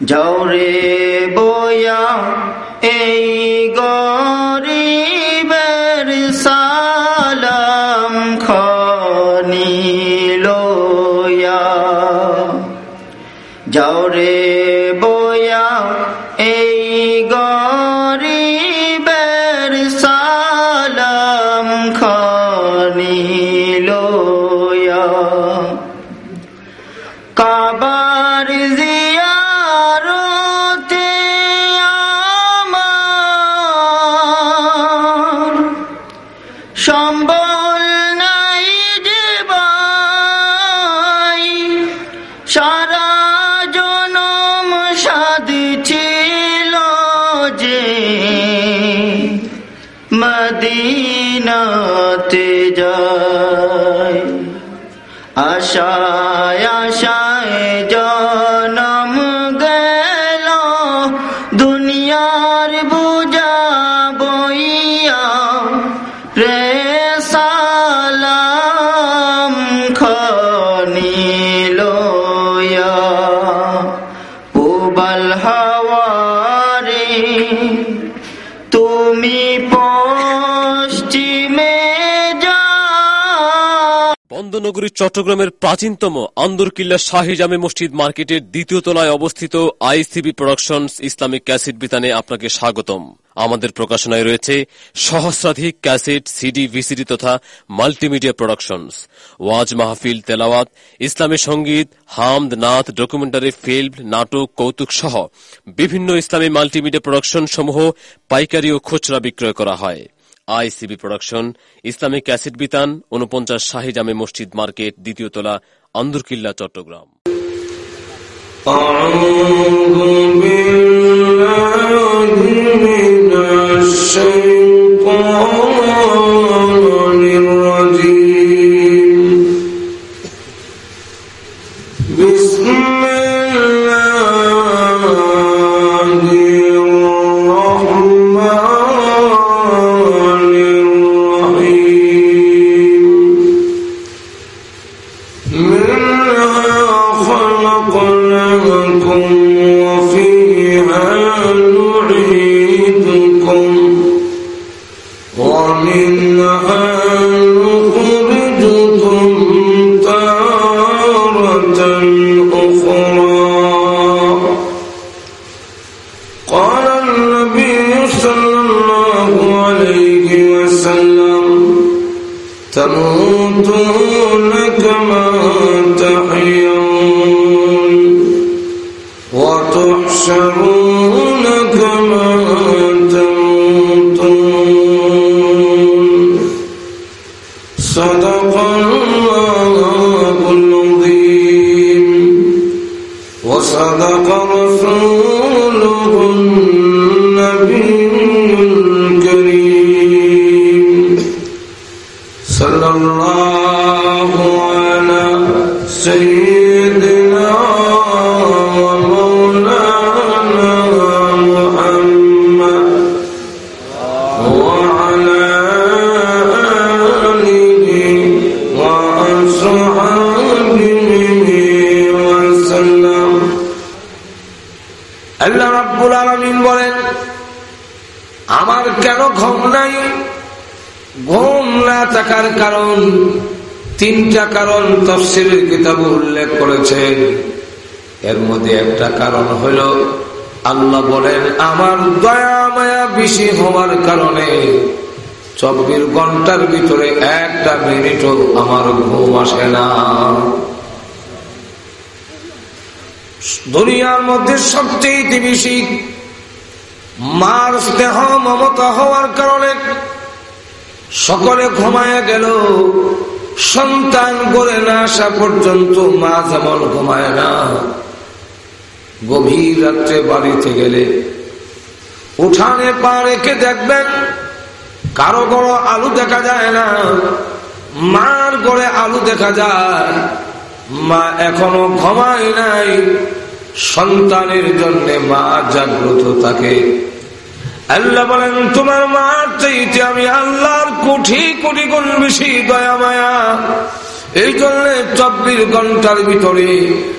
যাও রে বয়া এই গরিবের সালাম খনি লোয়া। যাও রে বন্দনগরী চট্টগ্রামের প্রাচীনতম আন্দরকিল্লা শাহী জামে মসজিদ মার্কেটের দ্বিতীয় তলায় অবস্থিত আইসিবি প্রোডাকশনস ইসলামিক ক্যাসেট বিতানে আপনাকে স্বাগতম। আমাদের প্রকাশনায় রয়েছে সহস্রাধিক ক্যাসেট সিডি, ভিসিডি তথা মাল্টিমিডিয়া প্রোডাকশনস। ওয়াজ মাহফিল, তেলাওয়াত, ইসলামী সংগীত, হামদ নাথ ডকুমেন্টারি, ফিল্ম, নাটক, কৌতুক সহ বিভিন্ন ইসলামী মাল্টিমিডিয়া প্রোডাকশন সমূহ পাইকারি ও খুচরা বিক্রয় করা হয়। আইসিবি প্রোডাকশন ইসলামিক ক্যাসেট বিতান উনপঞ্চাশ শাহী জামে মসজিদ মার্কেট দ্বিতীয় তলা আন্দরকিল্লা চট্টগ্রাম أعوذ بالله من الشيطان তফসিলের কিতাব উল্লেখ করেছেন। এর মধ্যে একটা কারণ হইল আল্লাহ বলেন, আমার দয়া মায়া বেশি হওয়ার কারণে চব্বিশ ঘণ্টার ভিতরে একটা মিনিটও আমার ঘুম আসে না। দুনিয়ার মধ্যে সবচেয়ে বেশি মার স্নেহ, মমতা হওয়ার কারণে সকলে ঘুমায় গেল। সন্তান করে না আসা পর্যন্ত মা যেমন ঘুমায় না। গভীর রাত্রে বাড়িতে গেলে উঠানে পা রেখে দেখবেন কারও বড় আলু দেখা যায় না। মার গড়ে আলু দেখা যায়। মা এখনও ঘুমায় নাই। সন্তানের জন্য মা জাগ্রত থাকে। আল্লাহ বলেন, তোমার মার চাইতে আমি আল্লাহর কোটি কোটি গুণ বেশি দয়া মায়া। এই জন্য চব্বিশ ঘণ্টার ভিতরে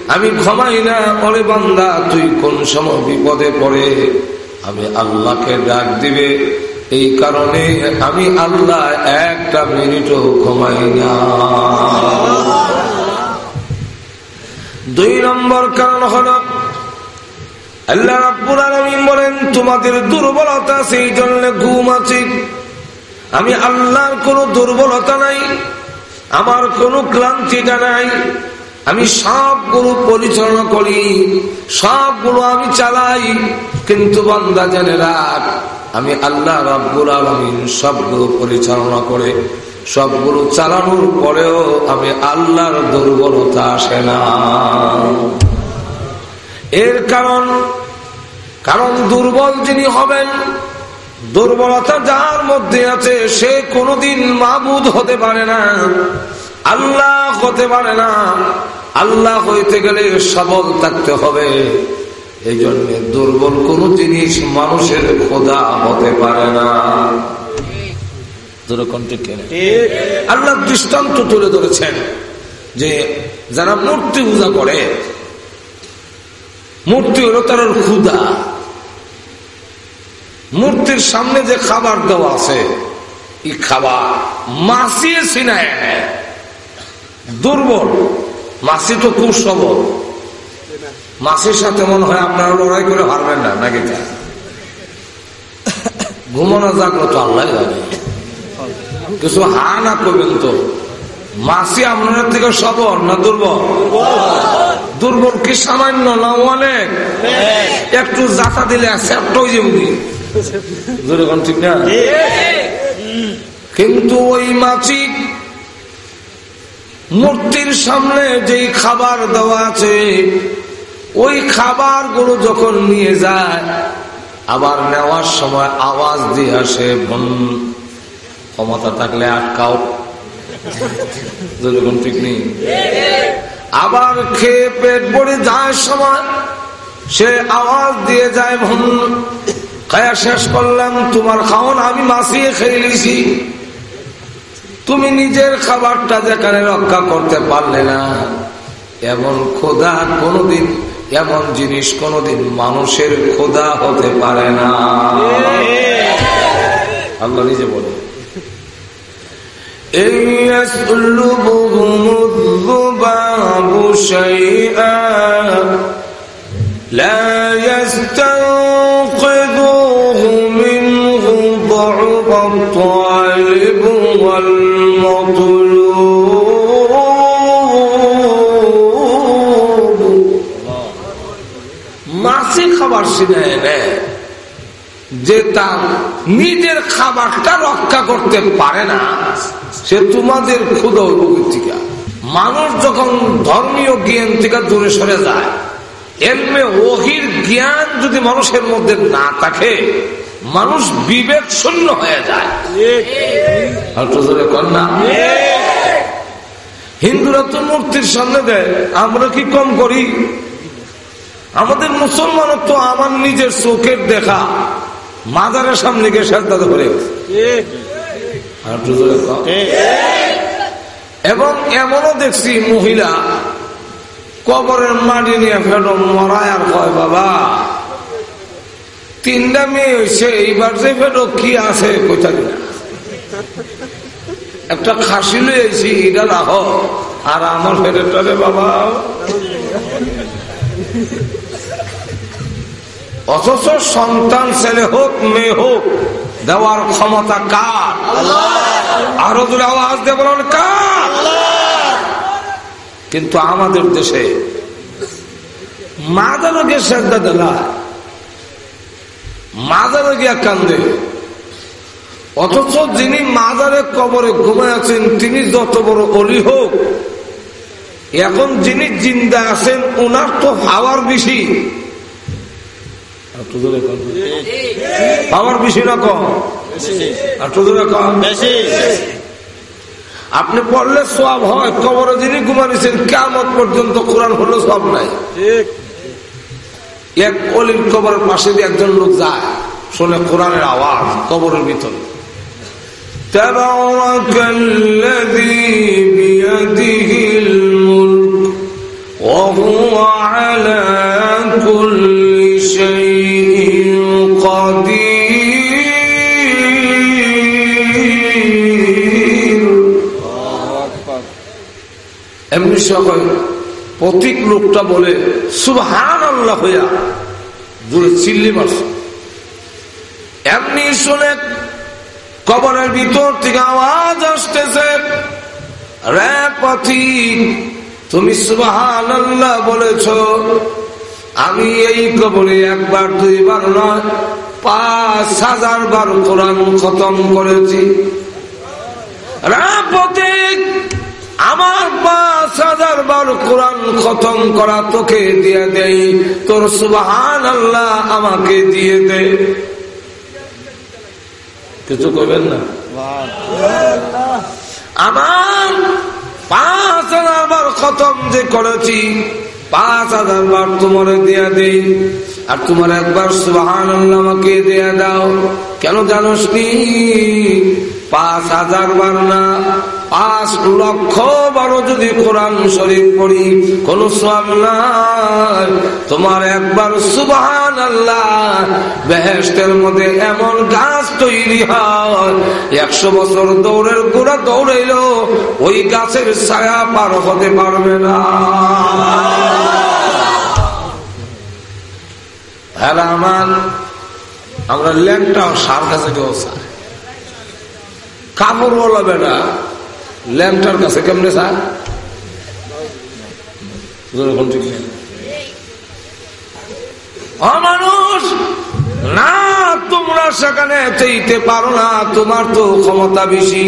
আমি ঘমাই না পরে বান্দা, তুই কোন সময় বিপদে পড়ে? আমি আল্লাহকে ডাক দিবে। এই কারণে আমি আল্লাহ একটা মিনিটও ঘুমাই না। দুই নম্বর কারণ হল বলেন, তোমাদের দুর্বলতা সেই জন্য ঘুম আছে। আমি আল্লাহর কোনো দুর্বলতা নাই, আমার কোনো ক্লান্তিটা নাই। আমি সবগুলো পরিচালনা করি, সবগুলো আমি চালাই, কিন্তু বান্দা জেনে রাখ আমি আল্লাহ রাব্বুল আলমিন সবগুলো পরিচালনা করে, সবগুলো চালানোর পরেও আমি আল্লাহর দুর্বলতা আসে না। এর কারণ কারণ দুর্বল যিনি হবেন দুর্বলতা যার মধ্যে আছে সে কোনোদিন মাবুদ হতে পারে না আল্লাহ হতে পারে না। আল্লাহ হইতে গেলে সবল থাকতে হবে। এই জন্য দুর্বল কোন জিনিস মানুষের খোদা হতে পারে না। আল্লাহ দৃষ্টান্ত তুলে ধরেছেন যে যারা মূর্তি পূজা করে মূর্তি হলো তার ক্ষুদা মূর্তির সামনে যে খাবার দেওয়া আছে এই খাবার। মাসিয়ে সিনায় দুর্বল। মাসি তো খুব সবল। মাসির সাথে মনে হয় আপনারা লড়াই করে পারবেন না, নাকি ঘুমানো জাগ্রত আল্লাহ জানে। কিছু হা না করবেন তো। মাসি আপনার থেকে সবল না দুর্বল? দুর্বল কি সামান্য না অনেক? একটু জাতা দিলে সেপ্ট হয়ে যাবে ঠিক না? কিন্তু ওই মাছি মূর্তির সামনে যেই খাবার দেওয়া আছে, ওই খাবারগুলো যখন নিয়ে যায়, আবার নেওয়ার সময় আওয়াজ দিয়ে আসে ক্ষমতা থাকলে আটকাও। যেরকম ঠিক নেই। আবার খেয়ে পেট ভরে যায় সময় সে আওয়াজ দিয়ে যায় ভন খায়া শেষ করলাম, তোমার খাওয়ান আমি মাসিয়ে খেয়ে নিয়েছি। তুমি নিজের খাবারটা যেখানে রক্ষা করতে পারলে না। এমন খোদা কোনদিন, এমন জিনিস কোনদিন মানুষের খোদা হতে পারে না। আল্লাহ নিজে বলে إن يسلبهم الذباب شيئا لا يستنقذوه منه ضعف الطالب والمطلوب. معصي خبر سنة যে তার নিজের খাবারটা রক্ষা করতে পারে না, সে তোমাদের ক্ষুদ থেকে। মানুষ যখন ধর্মীয় জ্ঞান থেকে দূরে সরে যায়, এমনি ওহির জ্ঞান যদি মানুষের মধ্যে না থাকে, মানুষ বিবেক শূন্য হয়ে যায়। হিন্দুরা তো মূর্তির সামনে দেয়, আমরা কি কম করি? আমাদের মুসলমানের তো আমার নিজের চোখের দেখা। মাজারের সামনে গিয়ে সাজদাতে করে এবং এমনও দেখছি মহিলা কবরের মাটি নিয়ে ফেলো মরায় আর কয় বাবা তিনটা মেয়ে হয়েছে এইবার যে ফেলো কি আছে কোথা একটা খাসি লইছি এটা রাখ আর আমার ফেরেটারে বাবা। অথচ সন্তান ছেলে হোক, মেয়ে হোক, দেওয়ার ক্ষমতা কার? আরও দূরে আওয়াজ দেব কার? কিন্তু আমাদের দেশে মাদারও গিয়ে শ্রদ্ধা দেলা মাদারও গিয়া কান্দে, অথচ যিনি মাদারে কবরে ঘুমে আছেন তিনি যত বড় অলি হোক, এখন যিনি জিন্দা আছেন ওনার তো হাওয়ার বেশি। পাওয়ার বেশি না কম আপনি পড়লে সব হয় কবরে যিনি ঘুমানিছেন কেমন পর্যন্ত কোরআন হলো সব নাই এক অলির কবরের পাশে দিয়ে একজন লোক যায় শোনে কোরআনের আওয়াজ কবরের ভিতরে تبارك الذي بيده এমনি সবাই প্রতীক লোকটা বলে সুবহান আল্লাহ হইয়া দূরে চিল্লি মারছে। এমনি শুনে কবরের ভিতর থেকে আওয়াজ আসতেছে রে পথিক তুমি সুবহান আল্লাহ বলেছ। আমি এই কবরে একবার, দুইবার নয়, পাঁচ হাজার বার কোরআন খতম করেছি। রে পথিক আমার পাঁচ হাজার বার কোরআন খতম করা তোকে দিয়ে দেই। তোর সুবাহান আল্লাহ আমাকে দিয়ে দে। কিছু করবেন না? আমার পাঁচ হাজার বার খতম যে করেছি, পাঁচ হাজার বার তোমার দিয়া দেই। আর তোমার একবার সুবাহান আল্লাহ আমাকে দেয়া দাও। কেন জানোস নি পাঁচ হাজার বার না। পাঁচ লক্ষ বারো যদি কোরআন শরীফ পড়ি, কোন সব নাই। তোমার একবার সুবাহান আল্লাহ বেহেস্টের মধ্যে এমন গাছ তৈরি হয়। একশো বছর দৌড়ের গোড়া দৌড়াইল ওই গাছের ছায়া পার হতে পারবে না। হ্যাঁ আমার ল্যাংটাও সার কাছে কাপড় বলা বেটা ল্যাংটার কাছে কেমনে চায় ঠিক মানুষ না, তোমরা সেখানে চাইতে পারো না, তোমার তো ক্ষমতা বেশি।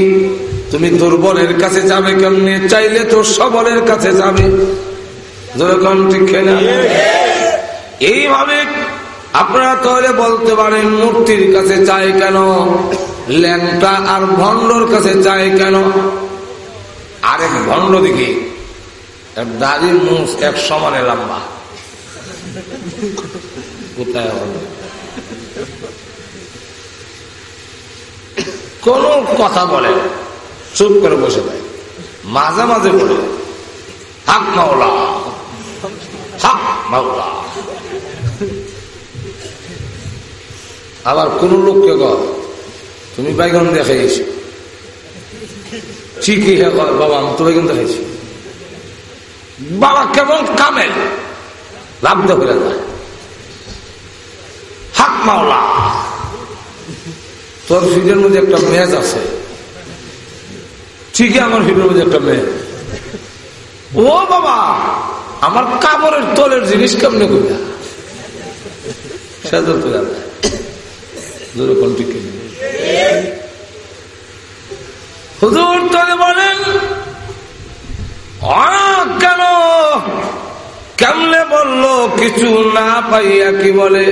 তুমি দুর্বলের কাছে যাবে কেমনে? চাইলে তো সবলের কাছে যাবে। এইভাবে আপনারা তাহলে বলতে পারেন, মূর্তির কাছে চাই কেন? ল্যাংটা আর ভণ্ডর কাছে চাই কেন? আরেক ভণ্ড দিকে দাদির মুখ এক সমানে লম্বা। কোথায় হবে? কোন কথা বলে চুপ করে বসে দেয় মাঝে মাঝে বলে হাক মাওলা হাক মাওলা। আবার কোন লোককে কর তুমি বাইগন দেখাইছি ঠিকই হ্যাঁ বাবা আমি তো বাইগন দেখাইছি বাবা কেমন কামেল লাভ দিয়ে যায় হাক মাওলা। তোর ফিডের মধ্যে একটা মেজ আছে। ঠিকই আমার ফিডের মধ্যে একটা মেয়ে। ও বাবা, আমার কাপড়ের তলের জিনিস কেমনে কইয়া সেটা তো জানা যেরকম ঠিক হুজুর তলে বলেন কেন কেমনে বললো কিছু না পাইয়া কি বলে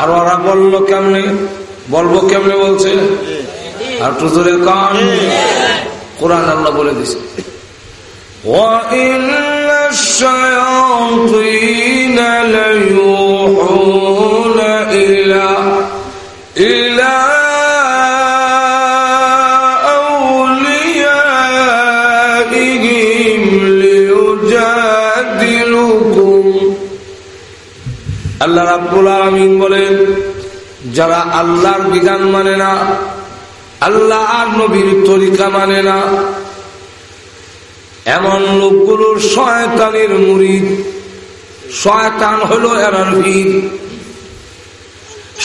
আর ওরা বললো কেমনে বলবো কেমনে বলছে আর টুজুরে কান কোরআন আল্লাহ বলে দিছে وإن الشياطين ليوحون আল্লাহ রাব্বুল আলামিন বলেন, যারা আল্লাহর বিধান মানে না, আল্লাহ আর নবীর তরিকা মানে না, এমন লোকগুলোর শয়তানের মুড়িদ শয়তান হলো এরার ভিড়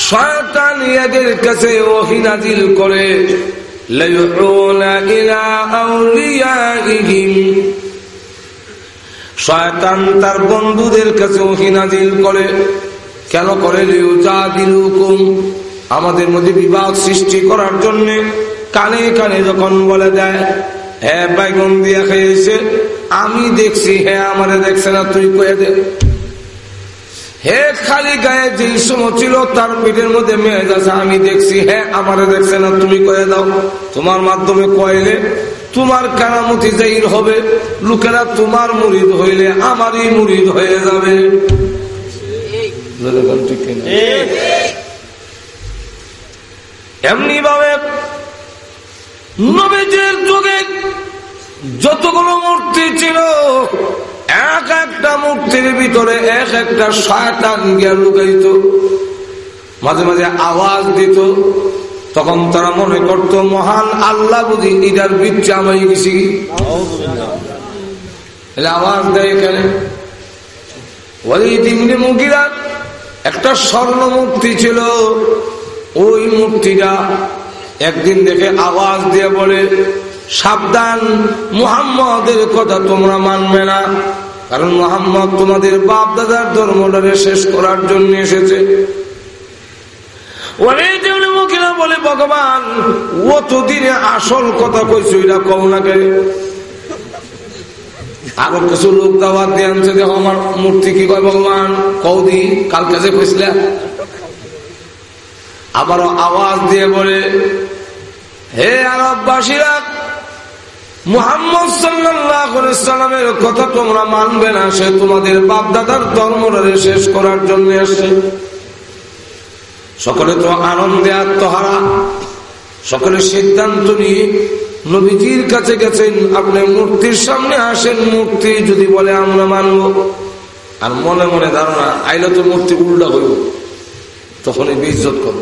শয়তান এদের কাছে ওহিনাজিল করে শয়তান তার বন্ধুদের কাছে ওহিনাজিল করে। কেন করে আমাদের মধ্যে বিবাদ সৃষ্টি করার জন্য কানে কানে যখন বলে দেয় হ্যাঁ বাইগন দিয়া খেয়েছে আমি দেখছি হ্যাঁ আমারে দেখছে না, তুই কয়ে দে। হে খালি গায়ে যে সময় ছিল, তার পেটের মধ্যে মেয়ে যাচ্ছে আমি দেখছি হ্যাঁ আমারে দেখছে না, তুমি কয়ে দাও। তোমার মাধ্যমে কয়েলে তোমার কারামতি জাহির হবে, লোকেরা তোমার মুরিদ হইলে আমারই মুরিদ হয়ে যাবে। এমনি ভাবে নবীজির যুগে যতগুলো মূর্তি ছিল, এক একটা মূর্তির ভিতরে এক একটা শয়তান গিয়া লুকাইত, মাঝে মাঝে আওয়াজ দিত। তখন তারা মনে করত, মহান আল্লাহ বুঝি ইদার বিচ্ছে আমি গেছি। আওয়াজ দেয় এখানে। ওয়ালিদ ইবনে মুগিরা একটা স্বর্ণ মূর্তি ছিল। ওই মূর্তিটা একদিন দেখে আওয়াজ দিয়ে বলে, সাবধান, মুহাম্মদের কথা তোমরা মানবে না। কারণ মোহাম্মদ তোমাদের বাপ দাদার ধর্মটারে শেষ করার জন্য এসেছে। বলে, ভগবান ও তো দিনে আসল কথা কইছো, এটা কও না কে? আরও কিছু লোক দাওয়াত দিয়ে আনছে দেখো আমার মূর্তি, কি কয় ভগবান? কৌদি কালকে যে কইছিলে আবারও আওয়াজ দিয়ে বলে, হে আরববাসীরা, মুহাম্মদ সাল্লামের কথা তোমরা মানবে না, সে তোমাদের বাপ দাদার ধর্মটারে শেষ করার জন্য আসছে। সকলে তো আনন্দে আত্মহারা, সকলে সিদ্ধান্ত নিয়ে নবীজির কাছে গেছেন, আপনি মূর্তির সামনে আসেন, মূর্তি যদি বলে আমরা মানব, আর মনে মনে ধারণা, আইলে তো মূর্তি উল্টা হইব। তখনই বিজ্জত করব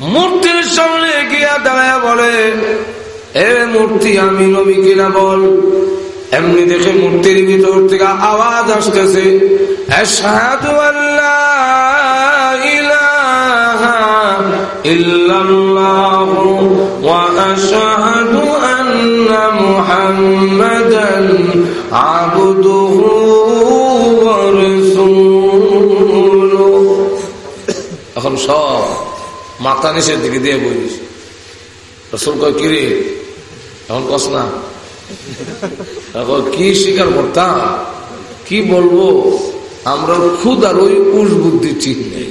মূর্তির সামনে গিয়া দাঁড়ায় বলে, এ মূর্তি আমি নবী কিনা বল? এমনি দেখে মূর্তির ভিতর থেকে আওয়াজ আসতেছে এখন সব মাথা নিচের দিকে দিয়ে বলিস রসুল কয়, কিরে? এখন কস না? এখন কি স্বীকার করতাম কি বলব? আমরা খুদ আর ওই উস বুদ্ধি ঠিক নেই।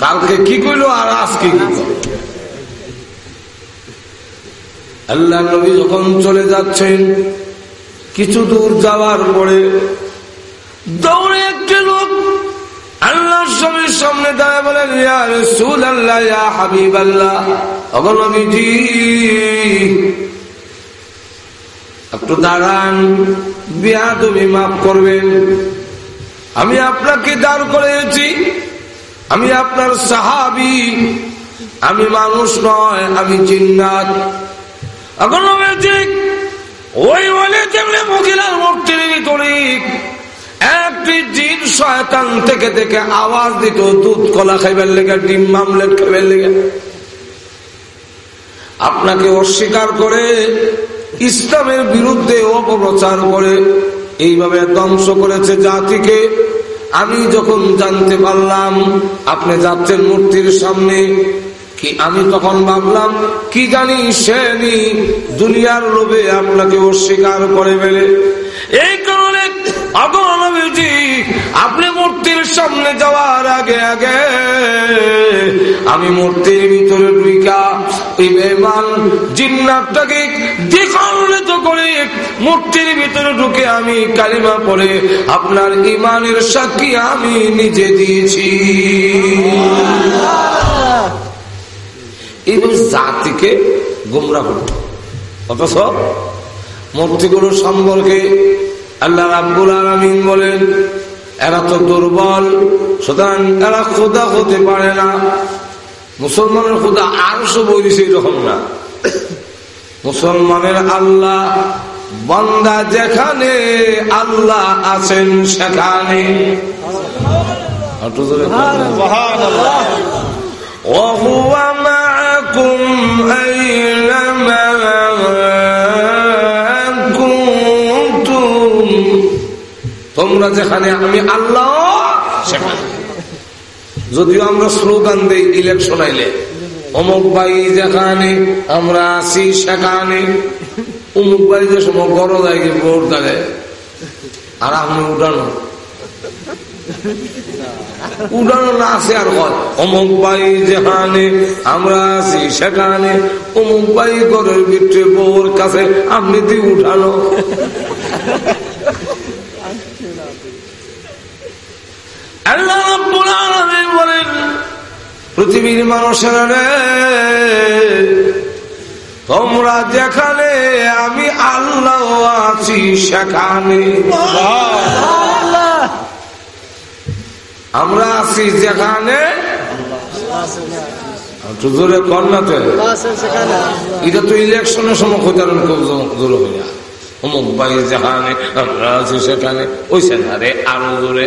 কালকে কি কইলো আর আজকে কি করল আল্লাহ নবী যখন চলে যাচ্ছেন, কিছু দূর যাওয়ার পরে দৌড়ে একটি লোক আল্লাহর স্বামীর সামনে দাঁড়ায় বলেন রসুল আল্লাহ হাবিব আল্লাহ অগনবীজি একটু দাঁড়ান বিয়া তুমি মাফ করবেন। আমি আপনাকে দাঁড় করেছি আমি আপনার সাহাবি, আমি মানুষ নয়, আমি জিন্নাত। অগনবীজি ওই বলে শয়তান থেকে থেকে আওয়াজ দুধ, কলা খাইবার লেগে, ডিম মামলেট খাইবার লেগে। আপনাকে অস্বীকার করে ইসলামের বিরুদ্ধে অপপ্রচার করে, এইভাবে ধ্বংস করেছে জাতিকে। আমি যখন জানতে পারলাম আপনি যাচ্ছেন মূর্তির সামনে, কি আমি তখন ভাবলাম, কি জানি সে দুনিয়ার লোভে আপনাকে অস্বীকার করে ফেলে। এই কারণে অগণবিজি আপনি মূর্তির সামনে যাওয়ার আগে আগে আমি মূর্তির ভিতরে ঢুইকা ওই বেমান জিন্নাতটাকে দ্বিখণ্ডিত করে মূর্তির ভিতরে ঢুকে আমি কালিমা পড়ে, আপনার ইমানের সাক্ষী আমি নিজে দিয়েছি। এইভাবে জাতিকে গুমরা করত অথচ মূর্তিগুলো সম্পর্কে আল্লাহ রাব্বুল আলমিন বলেন, এরা তো দুর্বল, সুতরাং এরা খোদা হতে পারে না। মুসলমানের খুদা আরও সব দিছে এরকম না। মুসলমানের আল্লাহ, বন্দা যেখানে আল্লাহ আছেন সেখানে। তোমরা যেখানে আমি আল্লাহ, সেখানে। যদিও আমরা স্লোগান দেই ইলেকশন আইলে, অমুক বাই যেখানে, আমরা আছি সেখানে। অমুক বাড়ি যে সময় গড় দেয় ভোট দেয়, আর আমি উঠানো উড়ানো না আছে আর হয় অমুক বাই যেখানে, আমরা আছি সেখানে। অমুক বাই ঘরের ভিতরে বউর কাছে, আপনি দিয়ে উঠানো। আল্লাহ রাব্বুল আলামিন বলেন পৃথিবীর মানুষেরা রে তোমরা যেখানে আমি আল্লাহ আছি সেখানে। আমরা আছি যেখানে। জোরে কর না তো। এটা তো ইলেকশনের সময় কোথাও খুব জোরে হইয়া। অমুক ভাই যেখানে আমরা আছি সেখানে। ওই সেখানে আরও জোরে।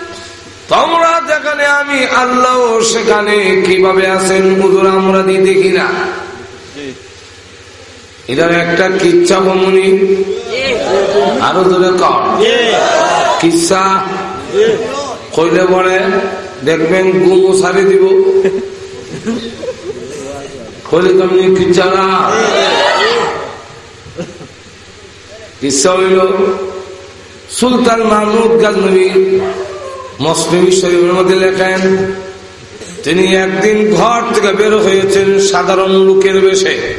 তোমরা যেখানে আমি আল্লাহ সেখানে কীভাবে আছেন হুজুর আমরা দি দেখি না। এটার একটা কিচ্ছা বমনি আরও ধরে কম কিচ্ছা কইলে পরে দেখবেন গুমো সারি দিব। কইলে তেমনি কিচ্ছা না। কিচ্ছা হইল সুলতান মাহমুদ গাজনবী। মুসলিম শরীফের মধ্যে লেখেন তিনি একদিন ঘর থেকে বের হয়েছেন সাধারণ লোকের বেশে।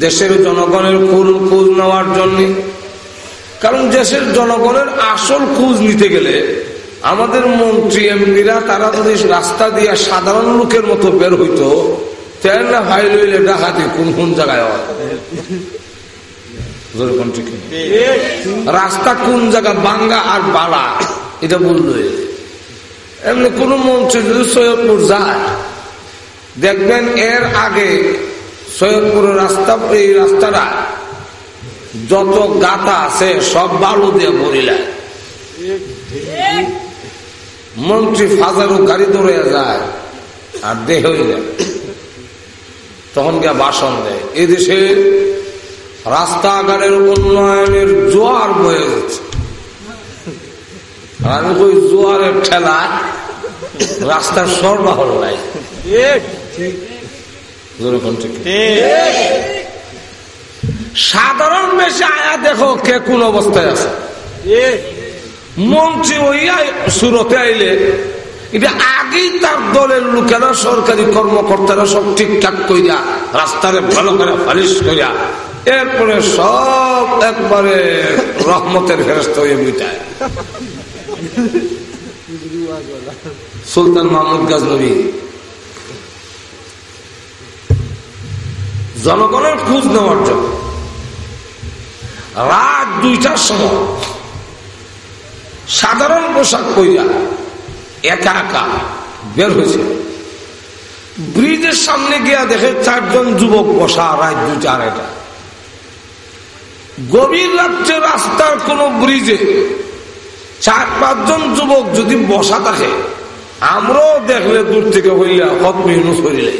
দেশের জনগণের খোঁজ খোঁজ নেওয়ার জন্য। কারণ দেশের জনগণের আসল খোঁজ নিতে গেলে আমাদের মন্ত্রী এমপিরা তারা যদি রাস্তা দিয়ে সাধারণ লোকের মতো বের হইতো না ভাই লইলে ডাকাতি কোন কোন জায়গায় হয়? রাস্তা কোন জায়গা বাঙ্গা আর বালা? এটা বলল এমনি কোন মন্ত্রী যদি সৈয়দপুর যায়, দেখবেন এর আগে সৈয়দপুরের রাস্তা, এই রাস্তাটা যত গাতা আছে, সব বালু দিয়ে ভরিলায় মন্ত্রী ফাজারও গাড়ি দৌড়ে যায়, আর দেহ যায়। তখন গিয়া ভাষণ দেয়। এদেশে রাস্তাঘাটের উন্নয়নের জোয়ার বয়ে যাচ্ছে। আমি জোয়ারের ঠেলা, রাস্তার সরবরাহ নাই। সাধারণ বেশি আয়া দেখো কে কোন অবস্থায় আছে। মন্ত্রী ওই সুরতে আইলে, এটা আগেই তার দলের লোকেরা, সরকারি কর্মকর্তারা সব ঠিকঠাক কইরা, রাস্তারে ভালো করে ফালিশ কইরা, এরপরে সব একবারে রহমতের ফেরস্ত হয়ে বুঝায় সুলতান মাহমুদ গাজনবী। জনগণের খোঁজ নেওয়ার জন্য রাত দুইটার সময় সাধারণ পোশাক কইরা একা একা বের হয়েছে। ব্রিজের সামনে গিয়া দেখে চারজন যুবক বসা রাত দুইটা, আড়াইটা। গভীর রাত্রে রাস্তার কোন ব্রিজে চার পাঁচজন যুবক যদি বসা থাকে আমরাও দেখলে দূর থেকে হইলা কত মেহনত করিলে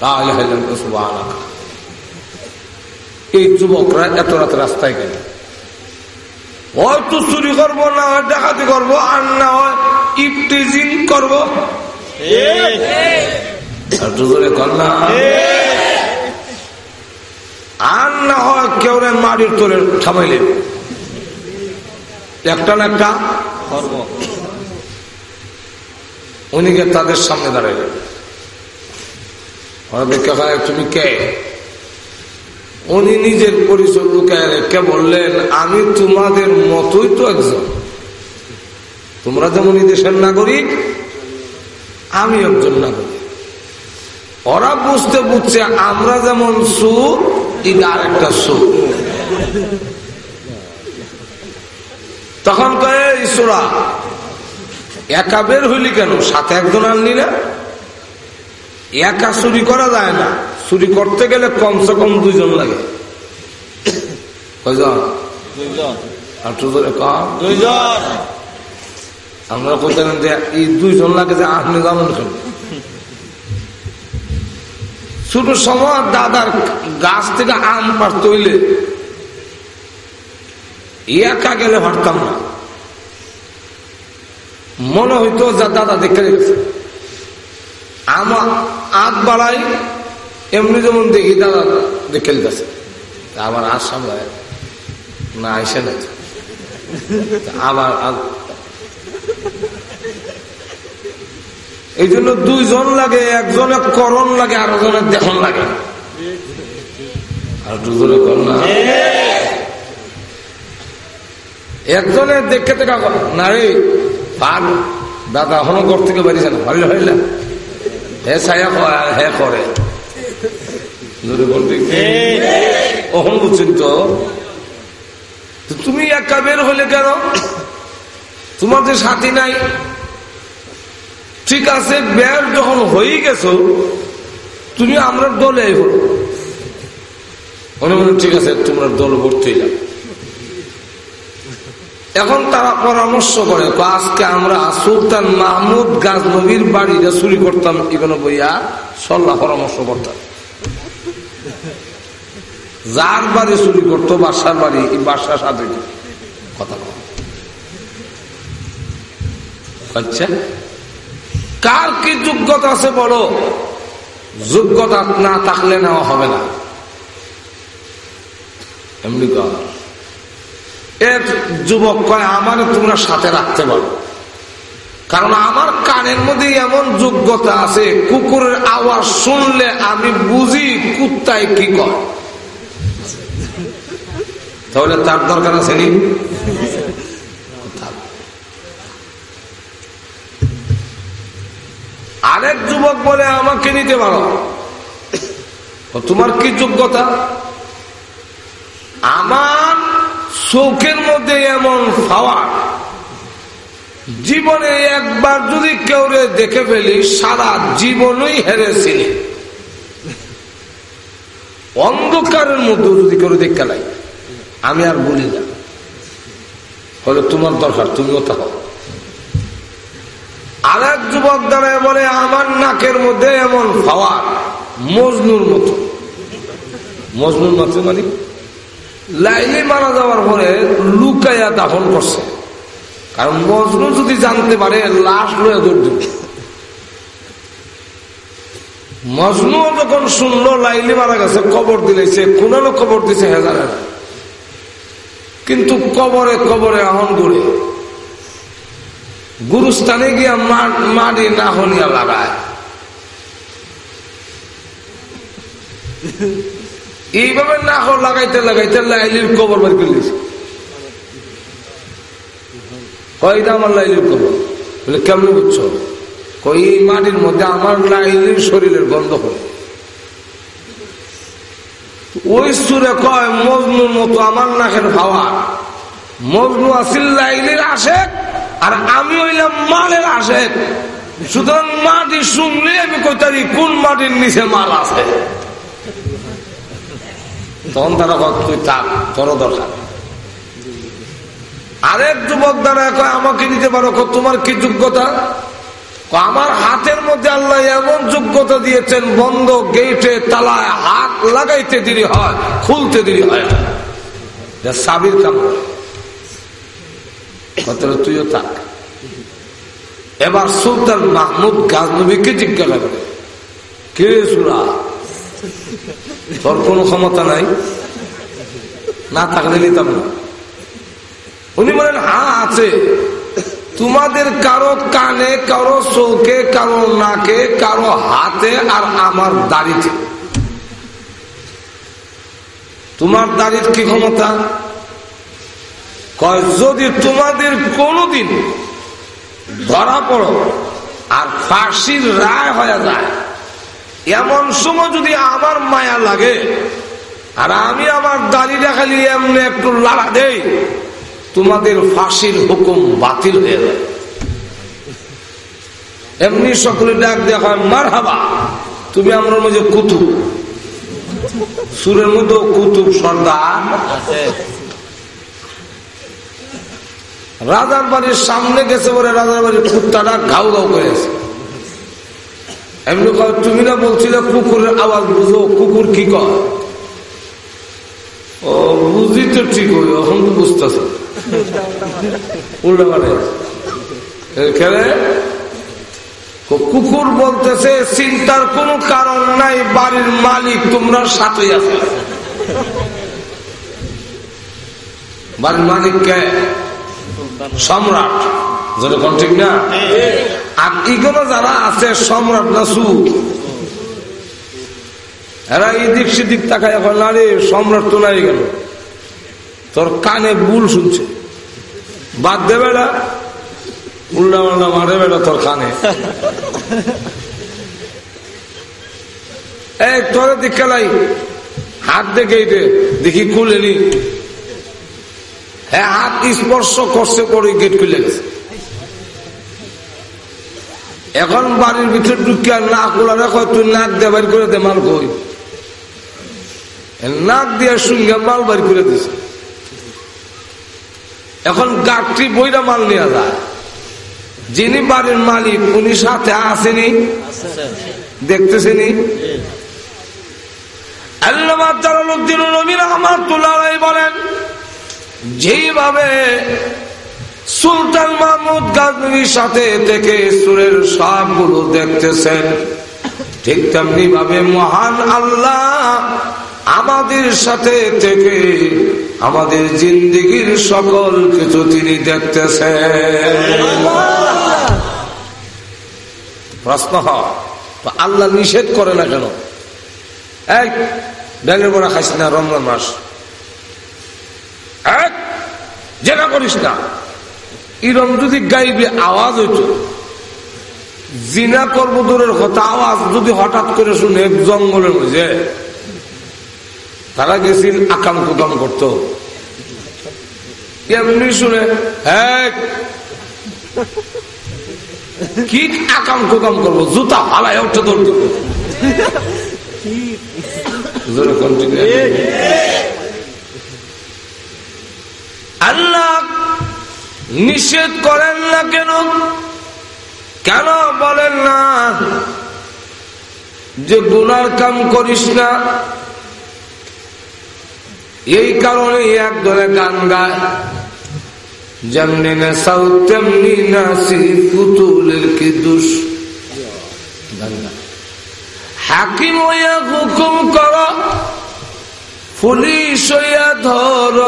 তাহলে হইলেন তো সুবাহ এই যুবকরা এত রাত রাস্তায় গেলে। হয়তো চুরি করব না হয় ডাকাতি করব আর না হয় ইফটিজিং করব। আর না হয় কেউ মাটির তোলে থামাইলে। একটা না একটা? উনিকে তাদের সামনে দাঁড়াইলেন তুমি কে? উনি নিজের পরিচয় লুকায় রেখে বললেন আমি তোমাদের মতোই তো একজন। তোমরা যেমন দেশের নাগরিক আমি একজন নাগরিক। ওরা বুঝতে বুঝছে আমরা যেমন সুর এটা আরেকটা সুর। তখন কয়ে ঈশ্বরা একা বের হইলি কেন? সাথে একজন আনলি না? একা চুরি করা যায় না। চুরি করতে গেলে কমসে কম দুইজন লাগে। কয়জন? আমরা কইতেন যে এই দুইজন লাগে যে আপনি জানেন কেন ছোট সময় দাদার গাছ থেকে আম পারতে হইলে একা গেলে পারতাম না। মনে হইতো যা দাদা দেখে গেছে আমার আত বাড়াই, এমনি যেমন দেখি দাদা দেখে গেছে আবার আর সামনে না। এসে না আবার এই জন্য দুইজন লাগে একজনের করণ লাগে আর একজনের দেখন লাগে। আর দুজনে কর না। একজনের দেখে থেকে না রে পার দাদা এখনও ঘর থেকে বাড়িছে না ভালো হইলা হে ছায়া হে করে। অহন বুঝছেন তো? তো তুমি একা বের হলে কেন? তোমাদের সাথী নাই। ঠিক আছে বের যখন হয়ে গেছো তুমি আমরা দলে হলো মনে মনে ঠিক আছে তোমরা দল ভর্তি হইলাম। এখন তারা পরামর্শ করে আজকে আমরা সুলতান মাহমুদ গাজ নবীর বাড়িটা চুরি করতাম, এখানে বইয়া সল্লাহ পরামর্শ করতাম। যার বাড়ি চুরি করতো, বাসার বাড়ি, এই বাসার সাথে। কথা আচ্ছা। কার কি যোগ্যতা আছে বলো? যোগ্যতা না থাকলে নেওয়া হবে না। এমনি কর। এক যুবক কয়, আমার তোমরা সাথে রাখতে পারো কারণ আমার কানের মধ্যে এমন যোগ্যতা আছে, কুকুরের আওয়াজ শুনলে আমি বুঝি কুত্তায় কি কয়। তাহলে তার দরকার আছে নি? আরেক যুবক বলে, আমাকে নিতে পারো। তোমার কি যোগ্যতা? আমার চোখের মধ্যে এমন পাওয়ার জীবনে একবার যদি কেউ দেখে ফেলি, সারা জীবনই হেরেছিলি। অন্ধকারের মধ্যে যদি কেউ দেখতে লাই আমি আর বলি না। হলে তোমার দরকার, তুমিও থাকো আর এক যুবক দ্বারা বলে, আমার নাকের মধ্যে এমন পাওয়ার মজনুর মতো। মজনুর মতো মানে লাইলি মারা যাওয়ার পরে লুকাইয়া দাফন করছে। কারণ মজনু যদি জানতে পারে, লাশ লয়ে দৌড় দিবে মজনু যখন শুনলো লাইলি মারা গেছে, কবর দিলেছে কোনালো কবর দিছে হেজারে কিন্তু কবরে কবরে আহন ঘুরে গুরুস্থানে গিয়া মা- মাটি না হনিয়া লাগায়। এইভাবে না হোক লাগাইতে লাগাইতে, লাইলির কবর বের করে দিয়েছে। কয়টা আমার লাইলির কবর? বলে, কেমন বুঝছ? কই এই মাটির মধ্যে আমার লাইলির শরীরের গন্ধ হয়। ওই সুরে কয়, মজনুর মতো আমার নাকের ভাবা মজনু আসিল, লাইলির আশেক, আর আমি হইলাম মালের আশেক। সুতরাং মাটি শুনলে আমি কইতারি, কোন মাটির নিচে মাল আছে? তখন তারা তুই থাক তোর দরকার আরেক যুবক দ্বারা কয়, আমাকে নিতে পারো তোমার কি যোগ্যতা? আমার হাতের মধ্যে আল্লাহ এমন যোগ্যতা দিয়েছেন, বন্ধ গেটে তালায় হাত লাগাইতে দেরি হয়, খুলতে দেরি হয় সাবির কাম তুইও থাক। এবার সুলতান মাহমুদ গাজনবীকে জিজ্ঞাসা করে, কে সুরা? তোর কোনো ক্ষমতা নাই। না থাকলে নিতাম না। উনি বলেন হ্যাঁ আছে। তোমাদের কারও কানে, কারও চৌকে কারও নাকে, কারও হাতে আর আমার দাড়িতে। তোমার দাড়ির কি ক্ষমতা? কয়, যদি তোমাদের কোনোদিন ধরা পড়ো আর ফাঁসির রায় হয়ে যায় এমন সময় যদি আমার মায়া লাগে, আর আমি আমার দাড়িটা খালি এমনি একটু লাড়া দেই, তোমাদের ফাঁসির হুকুম বাতিল হয়ে যায়। এমনি সকলে ডাক হয় মার হাবা তুমি আমার মধ্যে কুতুব। সুরের মধ্যে কুতুব সর্দার। রাজার বাড়ির সামনে গেছে বলে রাজার বাড়ির কুত্তাটা ঘাউ ঘাউ করেছে এমনি তুমি না বলছিলে কুকুরের আওয়াজ বুঝো, কুকুর কি ও, বুঝি তো ঠিক হই এখন তো বুঝতেছে। কুকুর বলতেছে, চিন্তার কোনো কারণ নাই, বাড়ির মালিক তোমরা সাথে আছে। বাড়ির মালিক কে? সম্রাট। যেরকম ঠিক না? আর এগুলো যারা আছে, সম্রাট না সুদ এরা এদিক সেদিক তাকায় এখন সম্রাট তো নাই গেল তোর কানে বুল শুনছে। বাদ দেবে না উল্টা উল্টা মারে বেড়া তোর কানে। এই, তোরে দীক্ষা লাই। হাত দেখে এইটে দেখি খুলেনি হ্যাঁ হাত স্পর্শ করছে, পরে গেট খুলে গেছে। এখন বাড়ির ভিতরে ঢুকিয়া না খোলা কয় তুই নাক দিয়ে বাইর করে দে, মাল কই? নাক দিয়ে সঙ্গে মাল বাইর করে দিছে। এখন গাঠটি বইটা মাল নিয়ে যায়। যিনি বাড়ির মালিক, উনি সাথে আসেনি? দেখতেছেনি? আল্লামা জালালউদ্দিন নবী রহমাতুল্লাহ বলেন যেভাবে সুলতান মাহমুদ গাজনবীর সাথে থেকে সুরের সবগুলো দেখতেছেন। ঠিক তেমনি ভাবে মহান আল্লাহ আমাদের সাথে থেকে আমাদের জিন্দিগির সকল কিছু তিনি দেখতেছেন। প্রশ্ন তো আল্লাহ নিষেধ করে না কেন? এক ব্যাঙের বড়া খাইস না রমজান মাস। এক জেনা করিস না। ইরম যদি গাইবে আওয়াজ হইত। জিনা করব দূরের কথা আওয়াজ যদি হঠাৎ করে শুনে জঙ্গলের মধ্যে তারা গেছিল আকাম কুকাম করতো। এমনি শুনে হ্যাঁ কি আকাম কুকাম করব? জুতা হালায় উঠে continue। আল্লাহ নিষেধ করেন না কেন? কেন বলেন না? যে গুনার কাম করিস না। এই কারণে এক ধরে গান গায়। যেমনি নেশাও তেমনি নাসি, পুতুলের কি দুষ? হাকিম হইয়া হুকুম কর, পুলিশ হইয়া ধর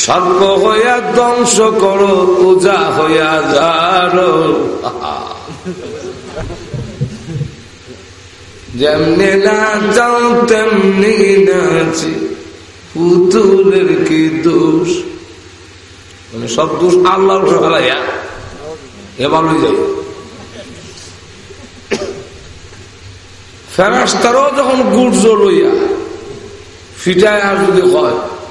সর্ব হইয়া ধ্বংস করো, পূজা হইয়া যারো যেমনি নাচাও তেমনি নাচি, পুতুলের কি দোষ? মানে সব দোষ আল্লাহ ফেলাইয়া, এবার হয়ে যাবে ফেরাস্তারও যখন গুর্জ লইয়া ফিটায় আর যদি হয়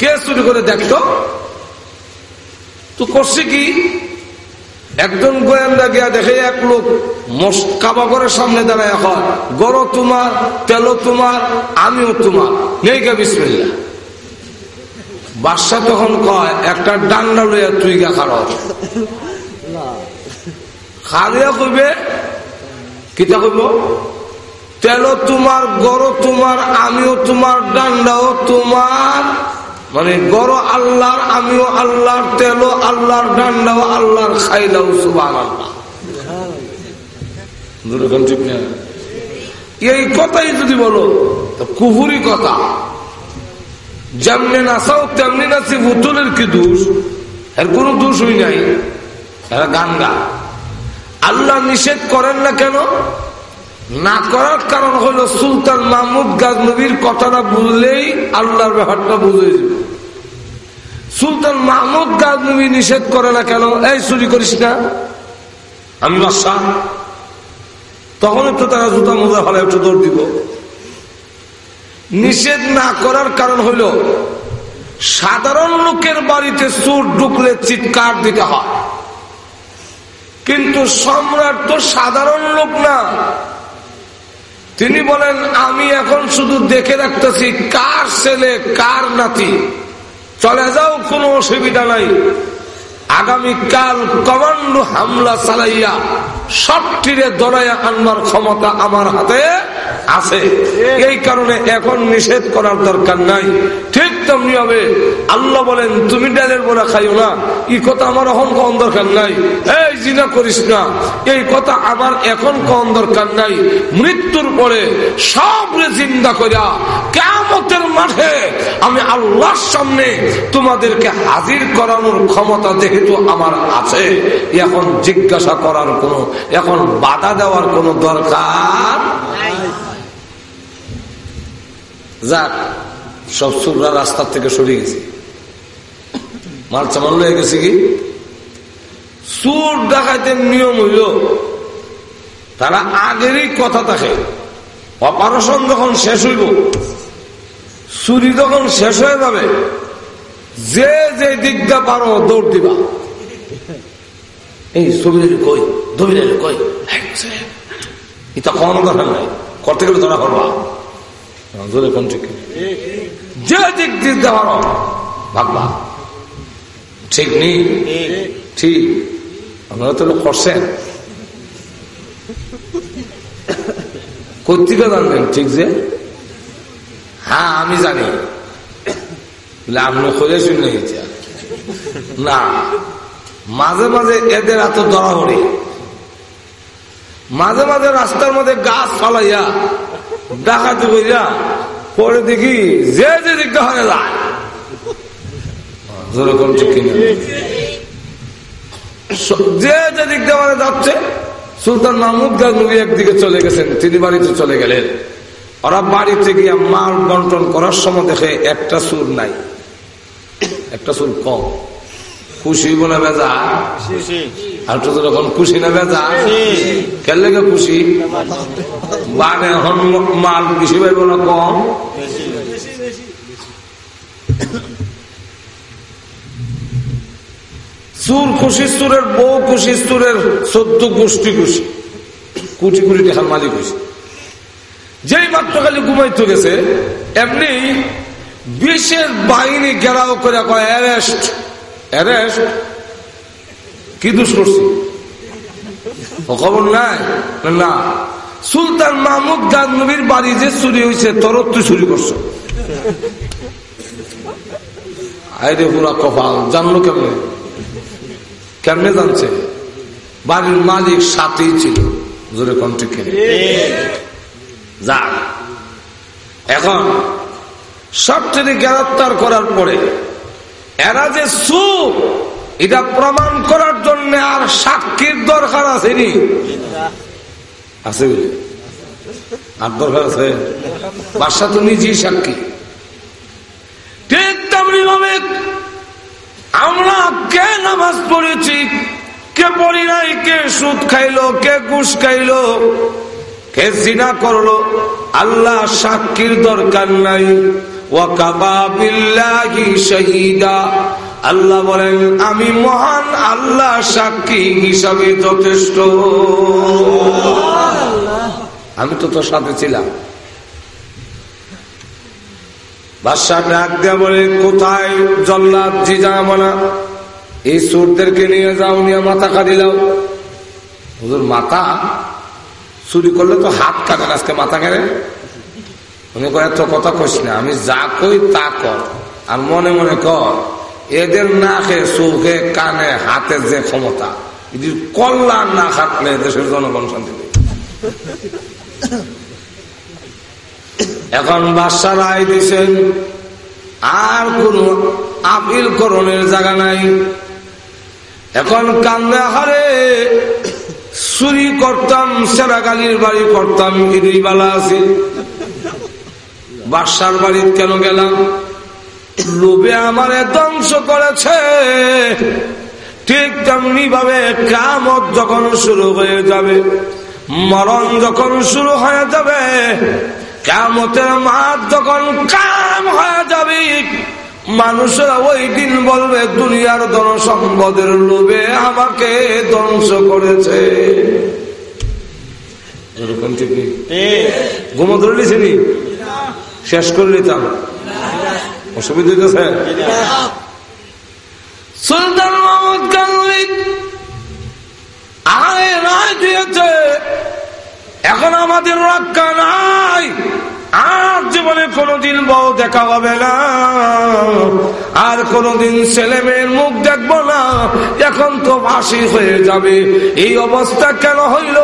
কে চুরি করে দেখতো তো করছে কি? একজন গোয়েন্দা গিয়া দেখে এক লোক কাবাগরের সামনে দাঁড়ায় এখন গরো তোমার তেল তোমার, আমিও তোমার। নেই গে বিসমিল্লা বাদশাহ তখন কয়, একটা ডান্ডা লইয়া তুই গা খার খালিয়া কইবে, কিতা কইব? তেল তোমার, গরো তোমার, আমিও তোমার, ডান্ডাও তোমার। মানে গরো আল্লাহর আমিও আল্লাহর তেলও আল্লাহর ডান্ডাও আল্লাহর খাইলাও সুবান আল্লাহ ঠিক না? এই কথাই যদি বলো তো কুহুরি কথা। যেমনি নাচাও তেমনি নাচি বুতুলের কি দোষ? এর কোন দোষ হই নাই। এরা গান গা আল্লাহ নিষেধ করেন না কেন? না করার কারণ হলো সুলতান মাহমুদ গাজনবীর কথাটা বুঝলেই আল্লাহর ব্যাপারটা বুঝে যাবে। সুলতান মাহমুদ গাজনবী নিষেধ করে না কেন? এই, চুরি করিস না? আমি বাসা তখন একটু তারা জুতা মোজা হলে একটু দৌড় দিব। নিষেধ না করার কারণ হইল, সাধারণ লোকের বাড়িতে চোর ঢুকলে চিৎকার দিতে হয়। কিন্তু সম্রাট তো সাধারণ লোক না। তিনি বলেন, আমি এখন শুধু দেখে রাখতেছি কার ছেলে, কার নাতি। চলে যাও কোনো অসুবিধা নাই। আগামীকাল কমান্ডো হামলা চালাইয়া সবটিরে দড়াইয়া আনবার ক্ষমতা আমার হাতে আছে। এই কারণে এখন নিষেধ করার দরকার নাই। ঠিক তেমনি হবে আল্লাহ বলেন, তুমি ডালের বোনা খাইও না। এই কথা আমার এখন কম দরকার নাই। এই জিনা করিস না। এই কথা আমার এখন কম দরকার নাই। মৃত্যুর পরে সবরে চিন্তা করিয়া কেমতের মাঠে আমি আল্লাহর সামনে তোমাদেরকে হাজির করানোর ক্ষমতা যেহেতু আমার আছে। এখন জিজ্ঞাসা করার কোনো এখন বাধা দেওয়ার কোনো দরকার যাক, সব সুররা রাস্তার থেকে সরে গেছে। মাল চামাল হয়ে গেছে কি? সুর ডাকাইতের নিয়ম হইল, তারা আগেরই কথা থাকে। অপারেশন যখন শেষ হইব, চুরি যখন শেষ হয়ে যাবে, যে যে দিকটা পারো দৌড় দিবা। এই ছবি কই? এটা কোনো কথা নাই। করতে গেলে ধরা করবা। জোরে কোন ঠিক? যে দিক দিতে পারো ভাববা ঠিক নেই ঠিক। আপনারা তো করছেন। কর্তিকা জানবেন ঠিক যে? হ্যাঁ আমি জানি। আপনি খোঁজে শুনে না। মাঝে মাঝে এদের এত দরাহরি। মাঝে মাঝে রাস্তার মধ্যে গাছ ফালাইয়া, ডাকাতি করিয়া পরে দেখি যে যে দিকটা হয়ে যায়। যেরকম যে যে দিক দিয়ে মানে যাচ্ছে, সুলতান মাহমুদ গাজনবী একদিকে চলে গেছেন, তিনি বাড়িতে চলে গেলেন। ওরা বাড়িতে গিয়ে মাল বন্টন করার সময় দেখে একটা সুর নাই। একটা সুর কম। খুশি বলে বেজা তো যখন খুশি না বেজা কেন লেগে খুশি? বানে এখন মাল বেশি পাইব না কম? সুর খুশি সুরের বউ খুশি সুরের চোদ্দ গোষ্ঠী খুশি। কোটি কোটি টাকার মালিক খুশি। যেই মাত্র খালি ঘুমাইতে গেছে এমনি বিশেষ বাহিনী ঘেরাও করে অ্যারেস্ট অ্যারেস্ট। কি দোষ করছি? খবর নাই? না সুলতান মাহমুদ গান্ধীর বাড়ি যে চুরি হয়েছে তোর তুই চুরি করছ। কপাল, জানলো কেমনে? কেমনে জানছে? বাড়ির মালিক সাথেই ছিল। জোরে কণ্ঠে খেলে যা। এখন, সবচেয়ে গ্রেপ্তার করার পরে, এরা যে সুর এটা প্রমাণ করার জন্য আর সাক্ষীর দরকার আসেনি। আছে বুঝলি আর দরকার আছে? বাসা তো নিজেই সাক্ষী। ঠিক তেমনি ভাবে আমরা কে নামাজ পড়েছি, কে পড়ি নাই, কে সুদ খাইলো, কে ঘুষ খাইলো, কে জিনা করল, আল্লাহ সাক্ষীর দরকার নাই। শহীদা। আল্লাহ বলেন আমি মহান আল্লাহ সাক্ষী হিসাবে যথেষ্ট। আমি তো তোর সাথে ছিলাম। বাদশাহ ডাক দেয়া বলে কোথায় জল্লাদ জিজামানা? এই সুরদেরকে নিয়ে যাও নিয়ে মাথা কাটি দাও হুজুর মাথা? চুরি করলে তো হাত কাটেন আজকে মাথা কেড়ে উনি কয় এত কথা কইস না আমি যা কই তা কর আর মনে মনে কর। এদের না খেয়ে চোখে, কানে হাতের যে ক্ষমতা যদি কল্যাণ না খাটলে দেশের জনগণ শান্তি এখন বাদশা রায় দিছেন আর কোন আপিল করণের জায়গা নাই। এখন কান্দে হারে চুরি করতাম সেরাগালির বাড়ি করতাম ইদি বালা আছে। বাদশার বাড়ি কেন গেলাম? লোভে আমারে ধ্বংস করেছে। ঠিক তেমনি ভাবে কামত যখন শুরু হয়ে যাবে মরণ যখন শুরু হয়ে যাবে কামতের মাঠ যখন কাম হয়ে যাবে মানুষেরা ওই দিন বলবে দুনিয়ার ধন সম্পদের লোভে আমাকে ধ্বংস করেছে। ঘুমো ধরে শেষ করে নিতাম অসুবিধা হইতেছে? সুলতান মোহাম্মদ গাঙ্গুলি আরে রায় দিয়েছে এখন আমাদের রক্ষা নাই। আর জীবনে কোনোদিন বউ দেখা হবে না। আর কোনোদিন ছেলে মেয়ের মুখ দেখব না। এখন তো ফাঁসি হয়ে যাবে। এই অবস্থা কেন হইল?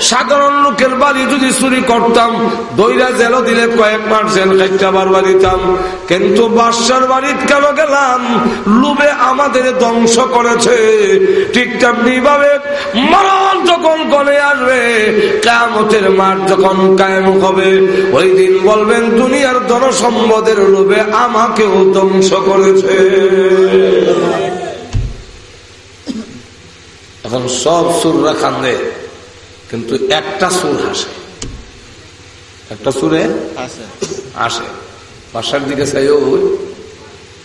সাধারণ লোকের বাড়ি যদি চুরি করতাম, দইরা জেল দিলে কয়েক মাস জেল খাইতে আবার বাড়িতাম। কিন্তু বাদশার বাড়িতে কেন গেলাম? লুবে আমাদের ধ্বংস করেছে। ঠিক তেমনি ভাবে মরণ যখন গলে আসবে। কামতের মাঠ যখন কায়েম হবে ওই দিন বলবেন দুনিয়ার ধনসম্পদের লোভে আমাকেও ধ্বংস করেছে। এখন সব সুররা কান্দে কিন্তু একটা সুর হাসে। একটা সুরে আসে বাসার দিকে চাইও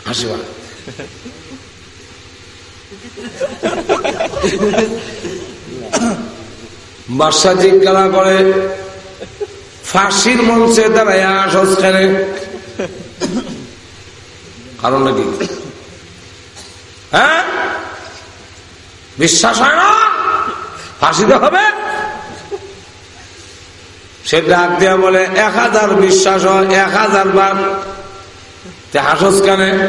হাসি বা বাসা জিজ্ঞাসা করে ফাঁসির মঞ্চে দাঁড়ায় আসস কেন? কারণ নাকি? হ্যাঁ? বিশ্বাস হয় না? ফাঁসিতে হবে। সে ডাক দিয়া বলে, এক হাজার বিশ্বাস হয়, এক হাজার বার হাসস কানে?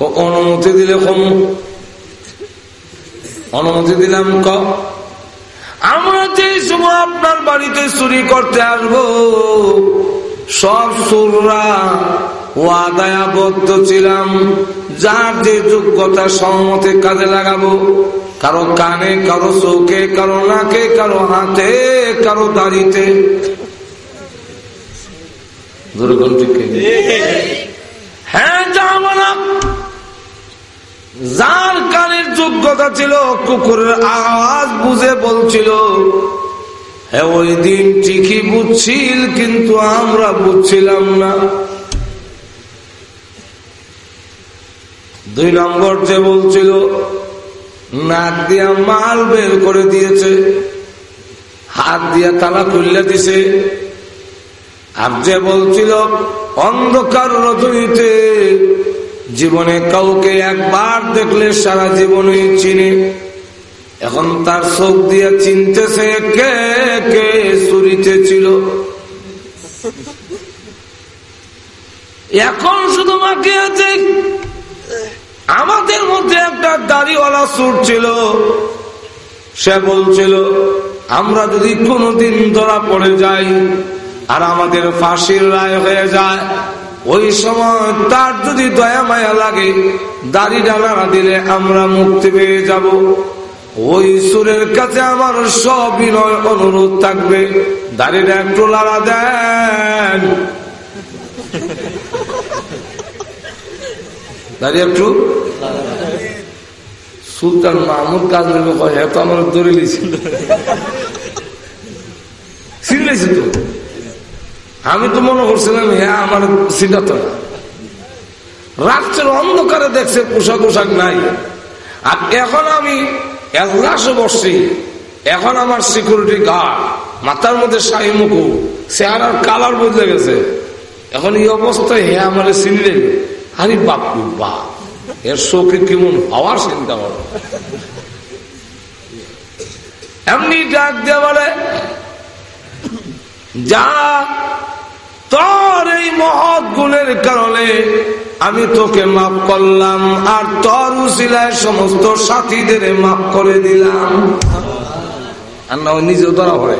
অনুমতি দিলে কম। অনুমতি দিলাম ক? আমরা যে সময় আপনার বাড়িতে চুরি করতে আসব সব সুররা ওয়াদায় আবদ্ধ ছিলাম যার যে যোগ্যতা সম্মতে কাজে লাগাবো। কারও কানে কারও চোখে কারও নাকে কারও হাতে কারও দাড়িতে। হ্যাঁ যার যোগ্যতা ছিল, কুকুরের আওয়াজ বুঝে বলছিল ওই দিন ঠিকই বুঝছিল, কিন্তু আমরা বুঝছিলাম না। দুই নম্বর যে বলছিল, নাক দিয়া মাল বের করে দিয়েছে, হাত দিয়া তালা খুললে দিছে। আর যে বলছিল, অন্ধকার রজনীতে জীবনে কাউকে একবার দেখলে সারা জীবনই চিনে। এখন তার চোখ দিয়ে চিনতেছে কে কে চুরিতে ছিল। এখন শুধু আছে। আমাদের মধ্যে একটা দাড়িওয়ালা সুর ছিল। সে বলছিল, আমরা যদি কোনোদিন ধরা পড়ে যাই আর আমাদের ফাঁসির রায় হয়ে যায় ওই সময় তার যদি দয়া মায়া লাগে, দাড়ি ডানা দিলে আমরা মুক্তি পেয়ে যাব। ওই সুরের কাছে আমার সবিনয় অনুরোধ থাকবে। দাড়িটা একটু লাড়া দেন। দাঁড়িয়ে একটু? সুলতান মাহমুদ কাজ নেবে হ্যাঁ তো আমার ধরে নিয়েছিল চিনলেছি তো? আমি তো মনে করছিলাম হ্যাঁ আমার চিন্তা তো না। রাত্রের অন্ধকারে দেখছে পোশাক পোশাক নাই। আর এখন আমি এজলাসে বসছি। এখন আমার সিকিউরিটি গার্ড মাথার মধ্যে শাহী মুখু চেহারার কালার বদলে গেছে। এখন এই অবস্থায় হ্যাঁ আমার চিনলেন আরে বাপ বাপ, এর চোখে কেমন হওয়ার চিন্তা করো এমনি ডাক বলে যা তোর এই মহৎ গুণের কারণে আমি তোকে মাফ করলাম, আর তোর উশিলায় সমস্ত সাথীদের মাফ করে দিলাম। নিজেও ধরা পড়ে।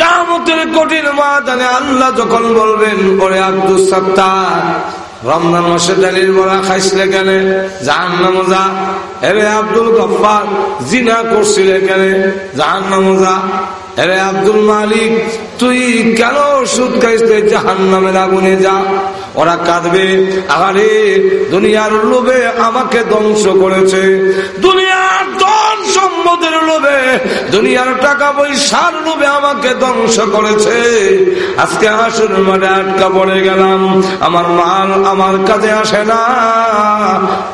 কামতের কঠিন মাদানে আল্লাহ যখন বলবেন পরে আব্দুল সত্তার রমজান মাসে ডালির বড়া খাইছিলে কেন? জাহান নামজা এরে আব্দুল গফার জিনা করছিলে কেন? জাহান নামজা এরে আব্দুল মালিক, তুই কেন সুদ খাইছিলে জাহান নামের আগুনে যা? ওরা কাঁদবে আরে দুনিয়ার লোভে আমাকে ধ্বংস করেছে। দুনিয়ার ধন সম্পদ সম্পদের লোভে, দুনিয়ার টাকা পয়সার লোভে আমাকে ধ্বংস করেছে। আজকে আসুন মানে আটকা পড়ে গেলাম। আমার মাল আমার কাজে আসে না।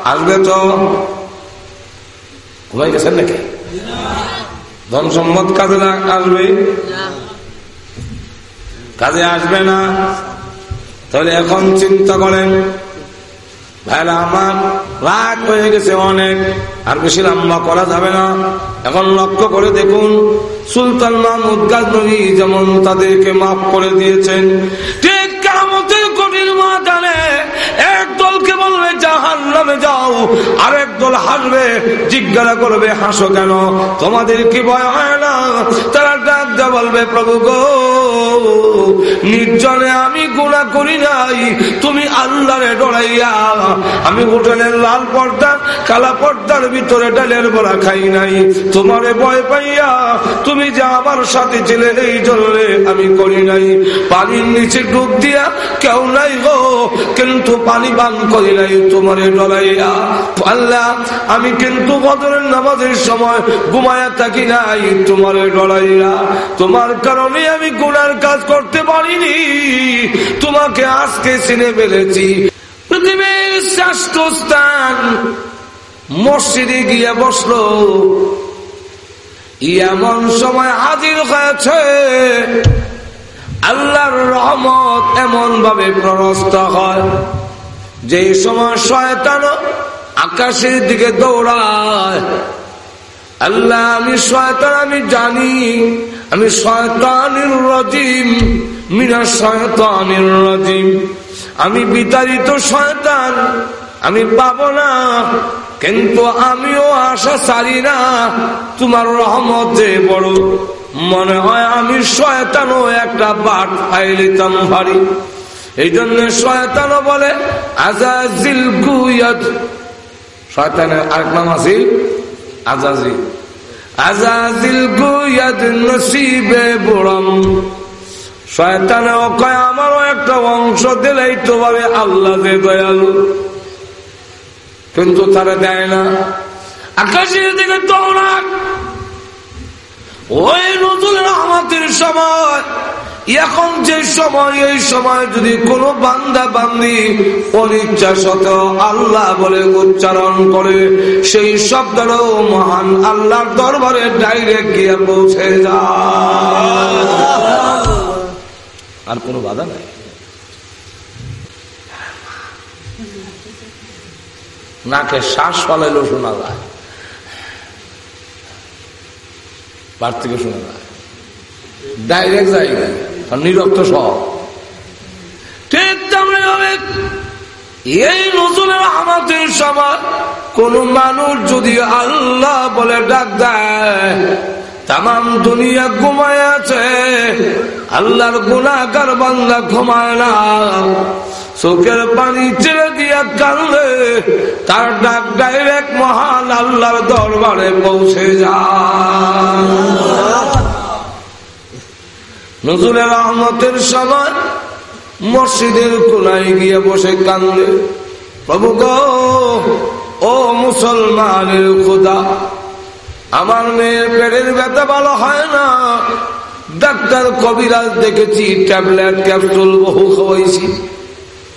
আসবে তো? ঘুমাই গেছেন নাকি? ধন সম্পদ কাজে আসবে? কাজে আসবে না। তাহলে এখন চিন্তা করেন, ভাইরা আমার রাগ হয়ে গেছে অনেক, আর বেশি লম্বা করা যাবে না। এখন লক্ষ্য করে দেখুন, সুলতান মাহমুদ গাজনবী যেমন তাদেরকে মাফ করে দিয়েছেন, ঠিক কামতের কঠিন ময়দানে এক দলকে বলবে, জাহান নামে যাও। আরেক দল হাসবে, জিজ্ঞাসা করবে, হাসো কেন? তোমাদের কি ভয় হয় না? তারা ডাক বলবে প্রভু গো। নির্জনে আমি গুণা করি নাই, তুমি আল্লাহরে ডরাইয়া। আমি হোটেলের লাল পর্দা কালা পর্দার ভিতরে ডালের বড়া খাই নাই। তোমারে ভয় পাইয়া তুমি যে আমার সাথে ছিলে, এই জন্য আমি করি নাই। পানির নিচে ডুব দিয়া কেউ নাই গো, কিন্তু পানি পান করি নাই তোমারে ডরাইয়া। আল্লাহ, আমি কিন্তু বদরের নামাজের সময় ঘুমায়া থাকি নাই, তোমারে ডরাইয়া। তোমার কারণে আমি গুনার কাজ করতে পারিনি। তোমাকে আজকে চিনে ফেলেছি। পৃথিবীর শ্রেষ্ঠ স্থান মসজিদে গিয়ে বসল। এমন সময় হাজির হয়েছে। আল্লাহর রহমত এমন ভাবে প্ররস্ত হয়। যে সময় শয়তান আকাশের দিকে দৌড়ায়। আল্লাহ, আমি শয়তান, আমি জানি আমি শয়তানের রজিম, মিনা শয়তানের রজিম। আমি বিতাড়িত শয়তান, আমি পাব না, কিন্তু আমিও আশা ছাড়ি না, তোমার রহমত যে বড়। মনে হয় আমি শয়তানও একটা বাট ফাইলিতাম ভারী। এই জন্য শয়তানও বলে আজাজিল গুয়াদ শয়তানের আরেক নাম আছে আজাজিল আজাজিল গুয়াদ নসিবে বুড়ম। শয়তানেও কয় আমারও একটা অংশ দিলেই তো ভাবে আল্লাহ যে দয়ালু। কিন্তু তারা দেয় না। আকাশের দিকে তোমরা ওই নতুন আমাদের সময় এখন যে সময়, এই সময় যদি কোন বান্দা বান্দি অনিচ্ছা শত আল্লাহ বলে উচ্চারণ করে, সেই শব্দটাও মহান আল্লাহর দরবারে ডাইরেক্ট গিয়ে পৌঁছে যায়। আর কোনো বাধা নাই। নাকে শ্বাস ফলাইলেও শোনা যায়। থেকে শোনা যায়। ডাইরেক্ট যাই আর নিরক্ত সব। ঠিক তেমনি এই নজরের আমাদের সমাজ কোন মানুষ যদি আল্লাহ বলে ডাক দেয় তাম দুনিয়া ঘুমায় আছে, আল্লাহর গুণাকার বাংলা ঘুমায় না। চোখের পানি ছেড়ে দিয়া কান্দে তার ডাক ডাইরেক্ট মহান আল্লাহর দরবারে পৌঁছে যায়। নজরুলের রহমতের সময় মসজিদের কোনায় গিয়ে বসে কান্দে প্রভু গো, ও মুসলমানের খোদা, আমার মেয়ের পেটের ব্যথা ভালো হয় না। ডাক্তার কবিরাজ দেখেছি, ট্যাবলেট, ক্যাপসুল বহু খাওয়াইছি।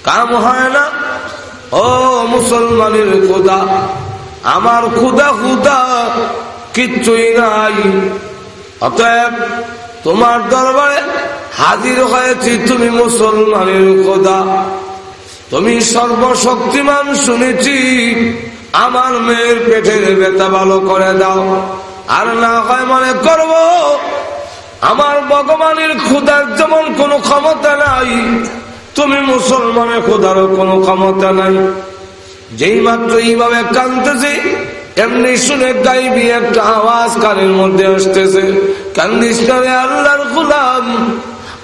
কাম হয় না? ও মুসলমানের খোদা, আমার খুদা খুদা, কিচ্ছুই নাই। অতএব তোমার দরবারে হাজির হয়েছি তুমি মুসলমানের খোদা। তুমি সর্বশক্তিমান শুনেছি। আমার মেয়ের পেটের ব্যথা ভালো করে দাও। আর না হয় মনে করব, আমার ভগবানের ক্ষুদার যেমন কোনো ক্ষমতা নাই, তুমি মুসলমানের ক্ষুদারও কোনো ক্ষমতা নাই। যেই মাত্র এইভাবে কানতেছি এমনি শুনে গাইবি একটা আওয়াজ কানের মধ্যে আসতেছে। কান্দিস করে আল্লাহর গুলাম,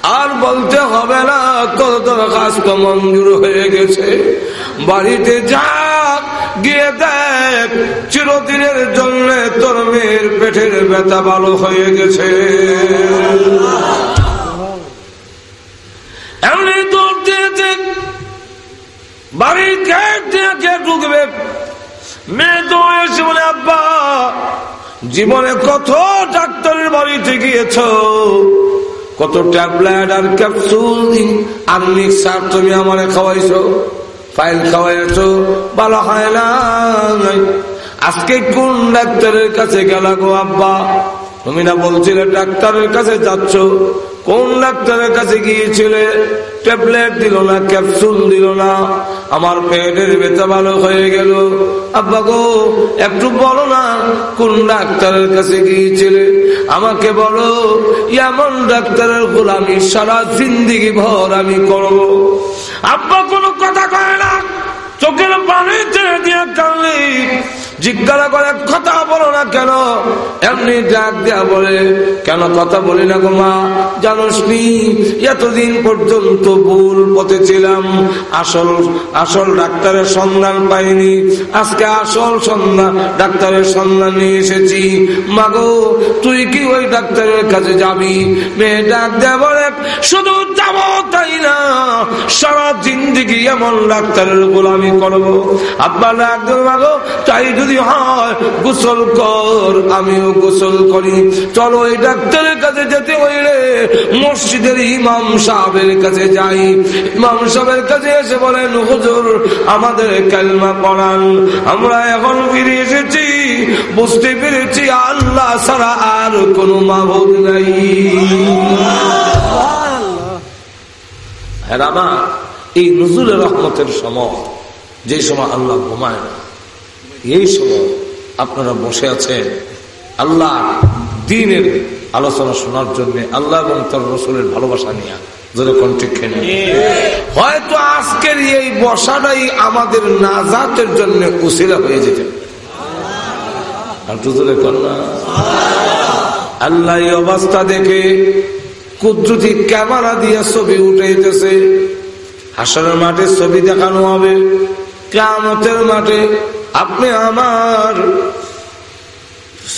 আর বলতে হবে না তোর দরখাস্ত মঞ্জুর হয়ে গেছে। বাড়িতে যা, গিয়ে দেখ, চিরদিনের জন্য তোর মেয়ের পেটের ব্যথা ভালো হয়ে গেছে। এমনি দৌড় দিয়েছে বাড়ির গেট দিয়ে ঢুকবে। মেয়ে তো এসে বলে আব্বা, জীবনে কত ডাক্তারের বাড়িতে গিয়েছ? কত ট্যাবলেট আর ক্যাপসুল আর মিক্সার তুমি আমার খাওয়াইছ, ফাইল খাওয়াইছ ভালো হয় না আজকে কোন ডাক্তারের কাছে গেল গো আব্বা? তুমি না বলছিলে ডাক্তারের কাছে যাচ্ছ? কোন ডাক্তারের কাছে গিয়েছিলে? ট্যাবলেট দিল না, ক্যাপসুল দিল না, আমার পেটের বেতা ভালো হয়ে গেল। আব্বা গো, একটু বলো না, কোন ডাক্তারের কাছে গিয়েছিলে? আমাকে বলো, এমন ডাক্তারের গোলামি সারা জিন্দিগি ভর আমি করব। আব্বা কোনো কথা কয় না, চোখের পানি ছেড়ে দিয়ে কানলি জিজ্ঞাসা করে, কথা বলো না কেন? এমনি ডাক দেয়া বলে, কেন কথা বলি না গো মা? জানোস নি, এতদিন পর্যন্ত ভুল পথে ছিলাম। আসল আসল ডাক্তারের সন্ধান পাইনি। আজকে আসল সন্ধান, ডাক্তারের সন্ধান নিয়ে এসেছি। মাগো তুই কি ওই ডাক্তারের কাছে যাবি? মেয়ে ডাক দেয়া বলে, শুধু যাব তাই না, সারা জিন্দিগি এমন ডাক্তারের গোলামি করব। আব্বা ডাক দেবো মাগো তাই যদি হয়, গোসল কর, আমিও গোসল করি। চলো এই ডাক্তারের কাছে যেতে হইলে মসজিদের ইমাম সাহেবের কাছে যাই। ইমাম সাহেবের কাছে এসে বলেন, হুজুর, আমাদের কালমা পড়ান। আমরা এখন ফিরে এসেছি। বুঝতে পেরেছি আল্লাহ ছাড়া আর কোন মাহবুদ নাই। হ্যাঁ এই নজরুলের রহমতের সময়, যে সময় আল্লাহ ঘুমায় না এই সময় আপনারা বসে আছেন। আল্লাহ দিনের আলোচনা শোনার জন্য আল্লাহ এবং তার রসুলের ভালোবাসা নিয়ে হয়তো আজকের এই বসাটাই আমাদের নাজাতের জন্য উশিলা হয়ে যেতে আল্লাহ এই অবস্থা দেখে কুদ্রুতি ক্যামেরা দিয়ে ছবি উঠেছে হাসনের মাঠে ছবি দেখানো হবে। কেমতের মাঠে আপনি আমার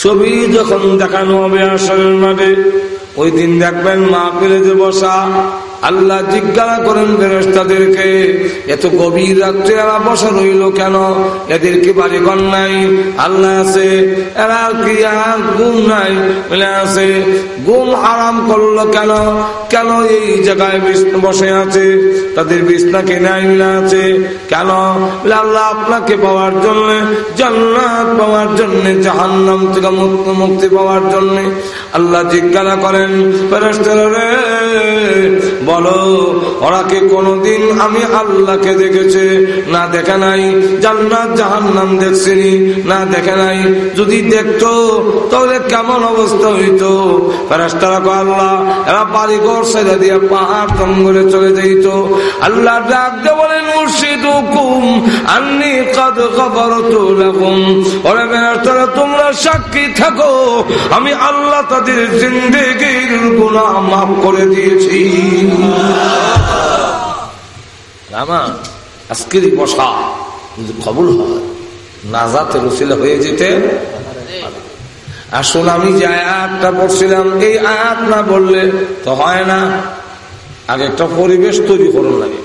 ছবি যখন দেখানো হবে আসরের মাঠে, ওই দিন দেখবেন মা পেলে যে বসা আল্লাহ জিজ্ঞাসা করেন ফেরেস্তাদেরকে এত গভীর রাত্রে এরা বসা রইল কেন? এদের কি বাড়ি ঘর নাই? আল্লাহ আছে, এরা কি আর ঘুম নাই? বলে, আছে। ঘুম আরাম করল কেন? কেন এই জায়গায় বসে আছে? তাদের বিছনা কেনাই মিলে আছে? কেন? আল্লাহ আপনাকে পাওয়ার জন্য, জান্নাত পাওয়ার জন্য, জাহান্নাম থেকে মুক্ত, মুক্তি পাওয়ার জন্য। আল্লাহ জিজ্ঞাসা করেন ফেরেস্তারা বলো, ওরা কি কোনদিন আমি আল্লাহকে দেখেছে? না দেখে নাই, জান্নাত, জাহান্নাম দেখছিনি। না দেখে নাই, যদি দেখতো, তাহলে কেমন অবস্থা হইতো? ফেরাস্তারা কো আল্লাহ, এরা বাড়ি ঘর ছেড়ে দিয়ে পাহাড় জঙ্গলে চলে যাইত। আল্লাহ ডাক দে বলেন মুর্শিদ হুকুম আন্নি কাদ খবর তো লাগুম ওরে ফেরাস্তারা তোমরা সাক্ষী থাকো, আমি আল্লাহ তাদের জিন্দেগির গুনাহ মাফ করে দিয়েছি। রামা, আজকের বসা যদি কবুল হয় নাজাতে রসিলা হয়ে যেতে আসুন আমি যে আয়াতটা পড়ছিলাম, এই আয়াত না বললে তো হয় না। আগে একটা পরিবেশ তৈরি করুন লাগে।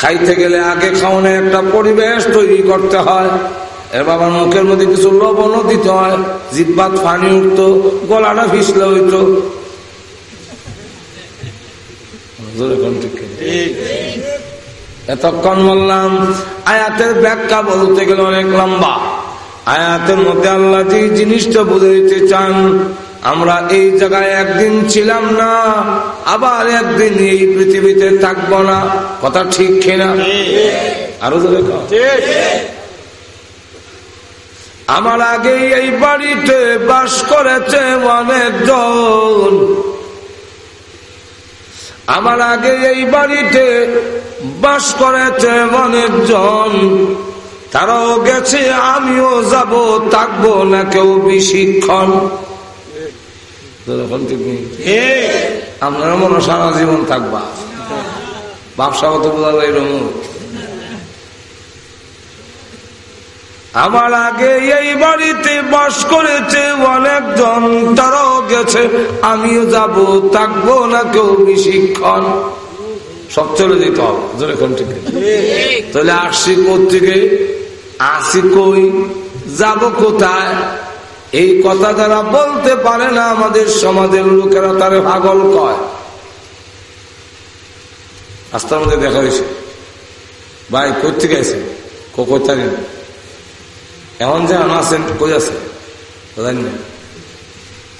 খাইতে গেলে আগে খাওয়ানো একটা পরিবেশ তৈরি করতে হয়। এর বাবার মুখের মধ্যে কিছু লবণও দিতে হয়। জিব্বাত ফানি উঠতো, গলাটা ভিসলে হইতো। এতক্ষণ বললাম, আয়াতের ব্যাখ্যা বলতে গেলে অনেক লম্বা। আয়াতের মধ্যে আল্লাহ যে জিনিসটা বুঝে দিতে চান, আমরা এই জায়গায় একদিন ছিলাম না, আবার একদিন এই পৃথিবীতে থাকব না। কথা ঠিক কিনা? আরও আমার আগে এই বাড়িতে বাস করেছে অনেকজন। আমার আগে এই বাড়িতে বাস করেছে অনেকজন। তারাও গেছে আমিও যাব থাকব না কেউ বেশিক্ষণ। আপনারা মনে সারা জীবন থাকবা। বাপসাও তো বোঝা যায় এরকম আমার আগে এই বাড়িতে বাস করেছে অনেকজন তারাও গেছে। আমিও যাব, থাকব না কেউ বেশিক্ষণ। সব চলে যেতে হবে তাহলে আসছি থেকে আসি কই? যাব কোথায়? এই কথা যারা বলতে পারে না আমাদের সমাজের লোকেরা, তারে পাগল কয়। রাস্তার মধ্যে দেখা হয়েছে। ভাই কোথেকে আছে কোথায় এখন যে আছেন, কই আছে?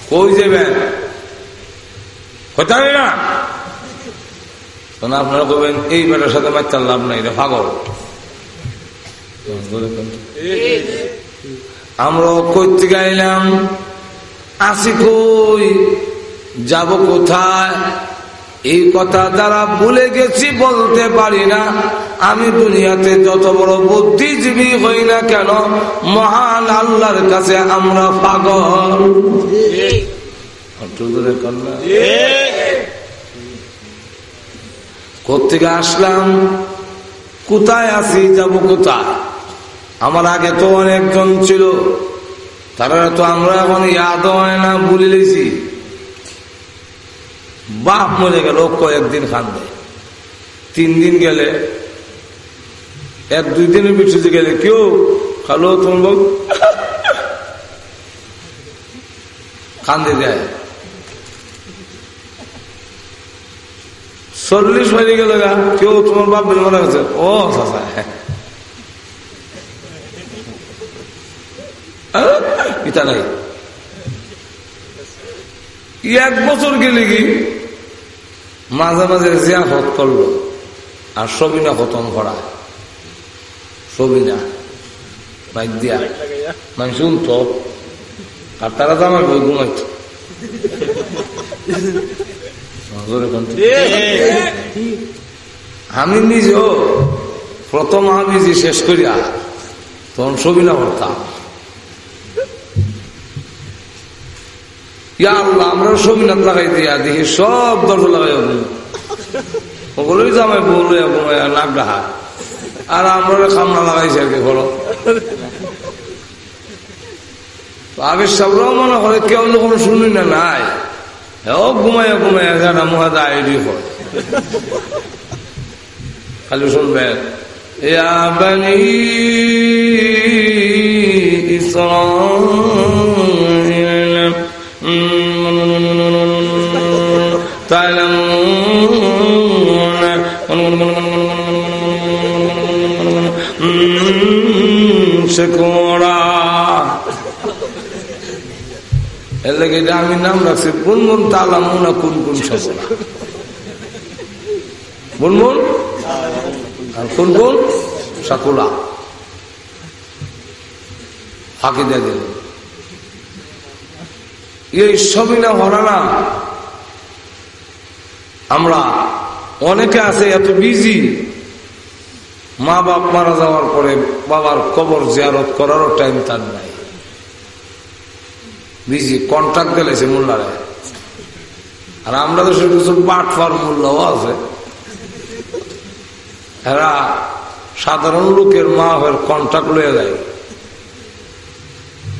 কই যাবেন? কোথায় না? আপনারা কবেন এই বেটার সাথে মারতার লাভ নাই এটা পাগল। আমরা করতে গাইলাম আসি কই? যাব কোথায়? এই কথা যারা ভুলে গেছি, বলতে পারি না। আমি দুনিয়াতে যত বড় বুদ্ধিজীবী হই না কেন, মহান আল্লাহর কাছে আমরা পাগল। কোথেকে আসলাম? কোথায় আসি যাব কোথায়? আমার আগে তো অনেকজন ছিল। তারা তো আমরা এখন ইয়াদ হয় না, ভুলে বাপ মরে গেল কয়েকদিন খান্দে তিন দিন গেলে, এক দুই দিনের পিছুতে গেলে, কেউ খালো তোমার কান্দে দেয়। চল্লিশ বাজে গেলে গা, কেউ তোমার বাপ বের মারা গেছে ও চাষা ইতা নাই। এক বছর গেলে কি মাঝে মাঝে জিয়াফত করল। আর সবিনা খতম করা। সবিনা, বাইক দিয়া। মানে শুনতো আর তারা তো আমার বই আমি নিজেও প্রথম আমি যে শেষ করিয়া তখন সবিনা করতাম ইয়া আল্লাহ আমরা লাগাই দিয়া দেখি সব দরজা লাগাই ওগুলোই জামাই বলে নাক ডাহা। আর আমরা খামনা লাগাইছি আর কি সবরাও মনে করে কেউ যখন শুনি না, নাই। ও ঘুমাইয়া ঘুমাইয়া যারা মহাদা আইডি হয়। খালি শুনবেন, ইয়া বানি ইসরাইল শেখোড়া এর লাগে আমি নাম রাখছি বুনবুন তালামুনা কোন কোন শেখোড়া বুনবুন আর কোন কোন সাকুলা ফাঁকি দিয়ে দিল এই সবই না হরা না। আমরা অনেকে আছে এত বিজি মা বাপ মারা যাওয়ার পরে বাবার কবর জিয়ারত করারও টাইম তার নাই। Busy contract গেলেছে মোল্লারে। আর আমরা তো শুধু কিছু বাটফার মূল্যও আছে। এরা সাধারণ লোকের মা হয়ে কন্ট্রাক্ট লয়ে যায়।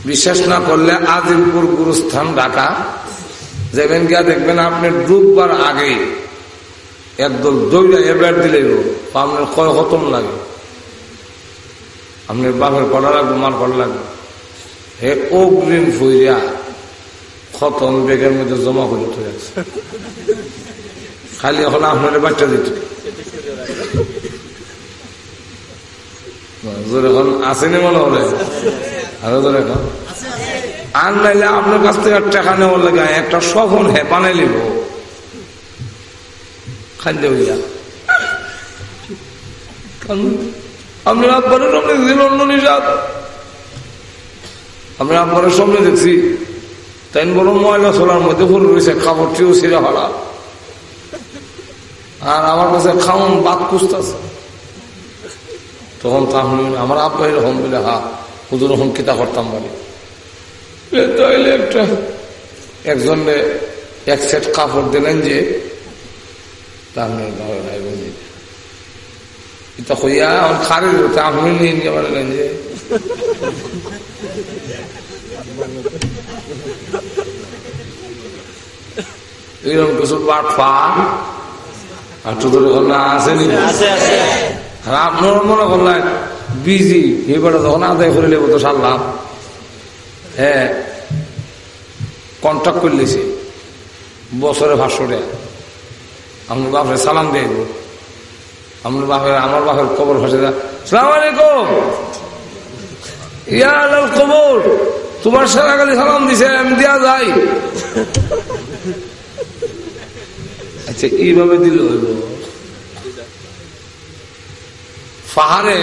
বিশ্বাস না করলে আজিমপুর গুরুস্থান, ঢাকা। যেবেন গিয়া দেখবেন আপনি ডুববার আগে একদল দৌড়া এবার দিলে আপনার কয় খতম লাগে। আপনার বাপের করা লাগবে, মার করা লাগবে। হে অগ্রিম ফুইয়া খতম, বেগের মধ্যে জমা করে যাচ্ছে খালি এখন আপনার বাচ্চা দিত। এখন আসেনি মনে হলে আরও নাইলে আপনার কাছ থেকে টাকা নেওয়ার লাগে একটা সফল বানাই নিব খাদ্য হইয়া আমি আব্বারের সামনে দিল অন্য নিষাদ আমি আব্বারের সামনে দেখছি। তাই বড় ময়লা ছোলার মধ্যে ফুল রয়েছে কাপড়টিও ছিঁড়ে হলা আর আমার কাছে খাওন বাদ খুঁজতেছে। তখন তাহলে আমার আব্বা বলে, হা হুজুর রকম কিতা করতাম বলে। তাইলে একটা একজন এক সেট কাপড় দিলেন যে এটা হইয়া আমার খারে আপনি নিয়ে যে। কিছু পাট আর না আসেনি আর আপনারা মনে করলেন বিজি এবারে যখন আদায় করে নেব তো সারলাম হ্যাঁ কন্ট্যাক্ট করলেছে বছরে পাঁচশো টাকা। আমার বাপরে সালাম দিয়ে দেবো। আমার বাপের আমার বাপের কবর দা সালাম আলাইকুম। ইয়া আল্লাহর কবর, তোমার সারা গালি সালাম দিছে, আমি দেওয়া যাই। আচ্ছা এইভাবে দিল হইব। পাহাড়ে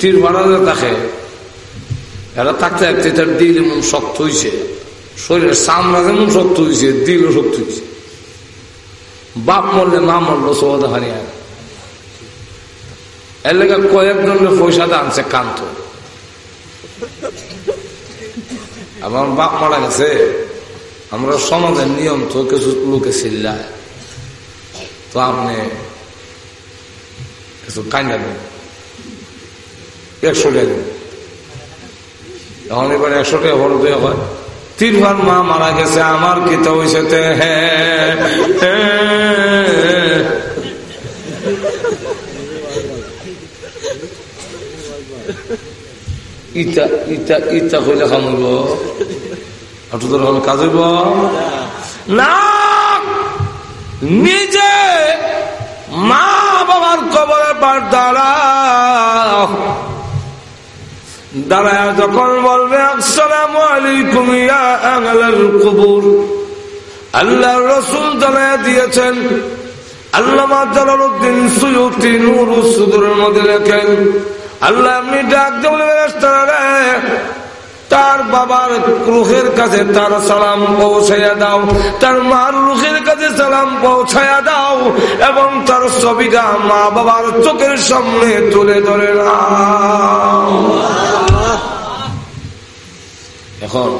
তীর ভাড়াতে থাকে। এরা থাকতে থাকতে তার দিল এমন শক্ত হয়েছে শরীরের সামনা যেমন শক্ত হয়েছে দিলও শক্ত হয়েছে বাপ মরলে মা মরলো সবাদা হারিয়া এর লেগে কয়েকজনের পয়সা আনছে কান্ত আমার বাপ মারা গেছে। আমরা সমাজের নিয়ম তো কিছু লোকে চিল্লায়। তো আপনি কিছু কান্দা দেন। একশো টাকা এখন এবার একশো টাকা বড় দেওয়া হয় তিনবার মা মারা গেছে, আমার কি তো হয়েছে হ্যাঁ নিজে মা বাবার কবরের পার দাঁড়া দাঁড়ায় যখন বলবে, আসসালাম আলাইকুম ইয়া আহলাল কুবুর। আল্লাহ রসুল জানায় দিয়েছেন, আল্লামা জালালউদ্দিন সুয়ুতি নূর সুদুরের মধ্যে লেখেন, আল্লাহ আপনি ডাক দেবলে তার বাবার রুখের কাছে তার সালাম পৌঁছাইয়া দাও, তার মার রুখের কাছে সালাম পৌঁছাইয়া দাও এবং তার ছবিটা মা বাবার চোখের সামনে তুলে ধরে না এখন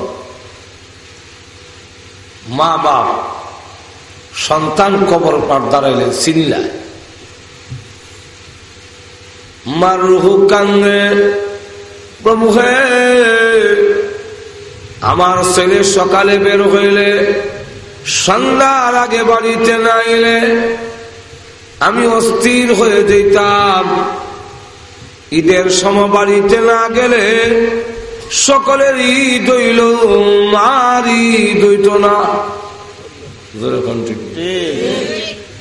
মা বাপ সন্তান কবর পার দাঁড়াইলেন চিনিলায় মার রুহু কান্দে, প্রভু হে, আমার ছেলে সকালে বের হইলে, সন্ধ্যার আগে বাড়িতে নাইলে আমি অস্থির হয়ে যেতাম ঈদের সময় বাড়িতে না গেলে সকলের ঈদ হইল, মার ঈদ হইত না।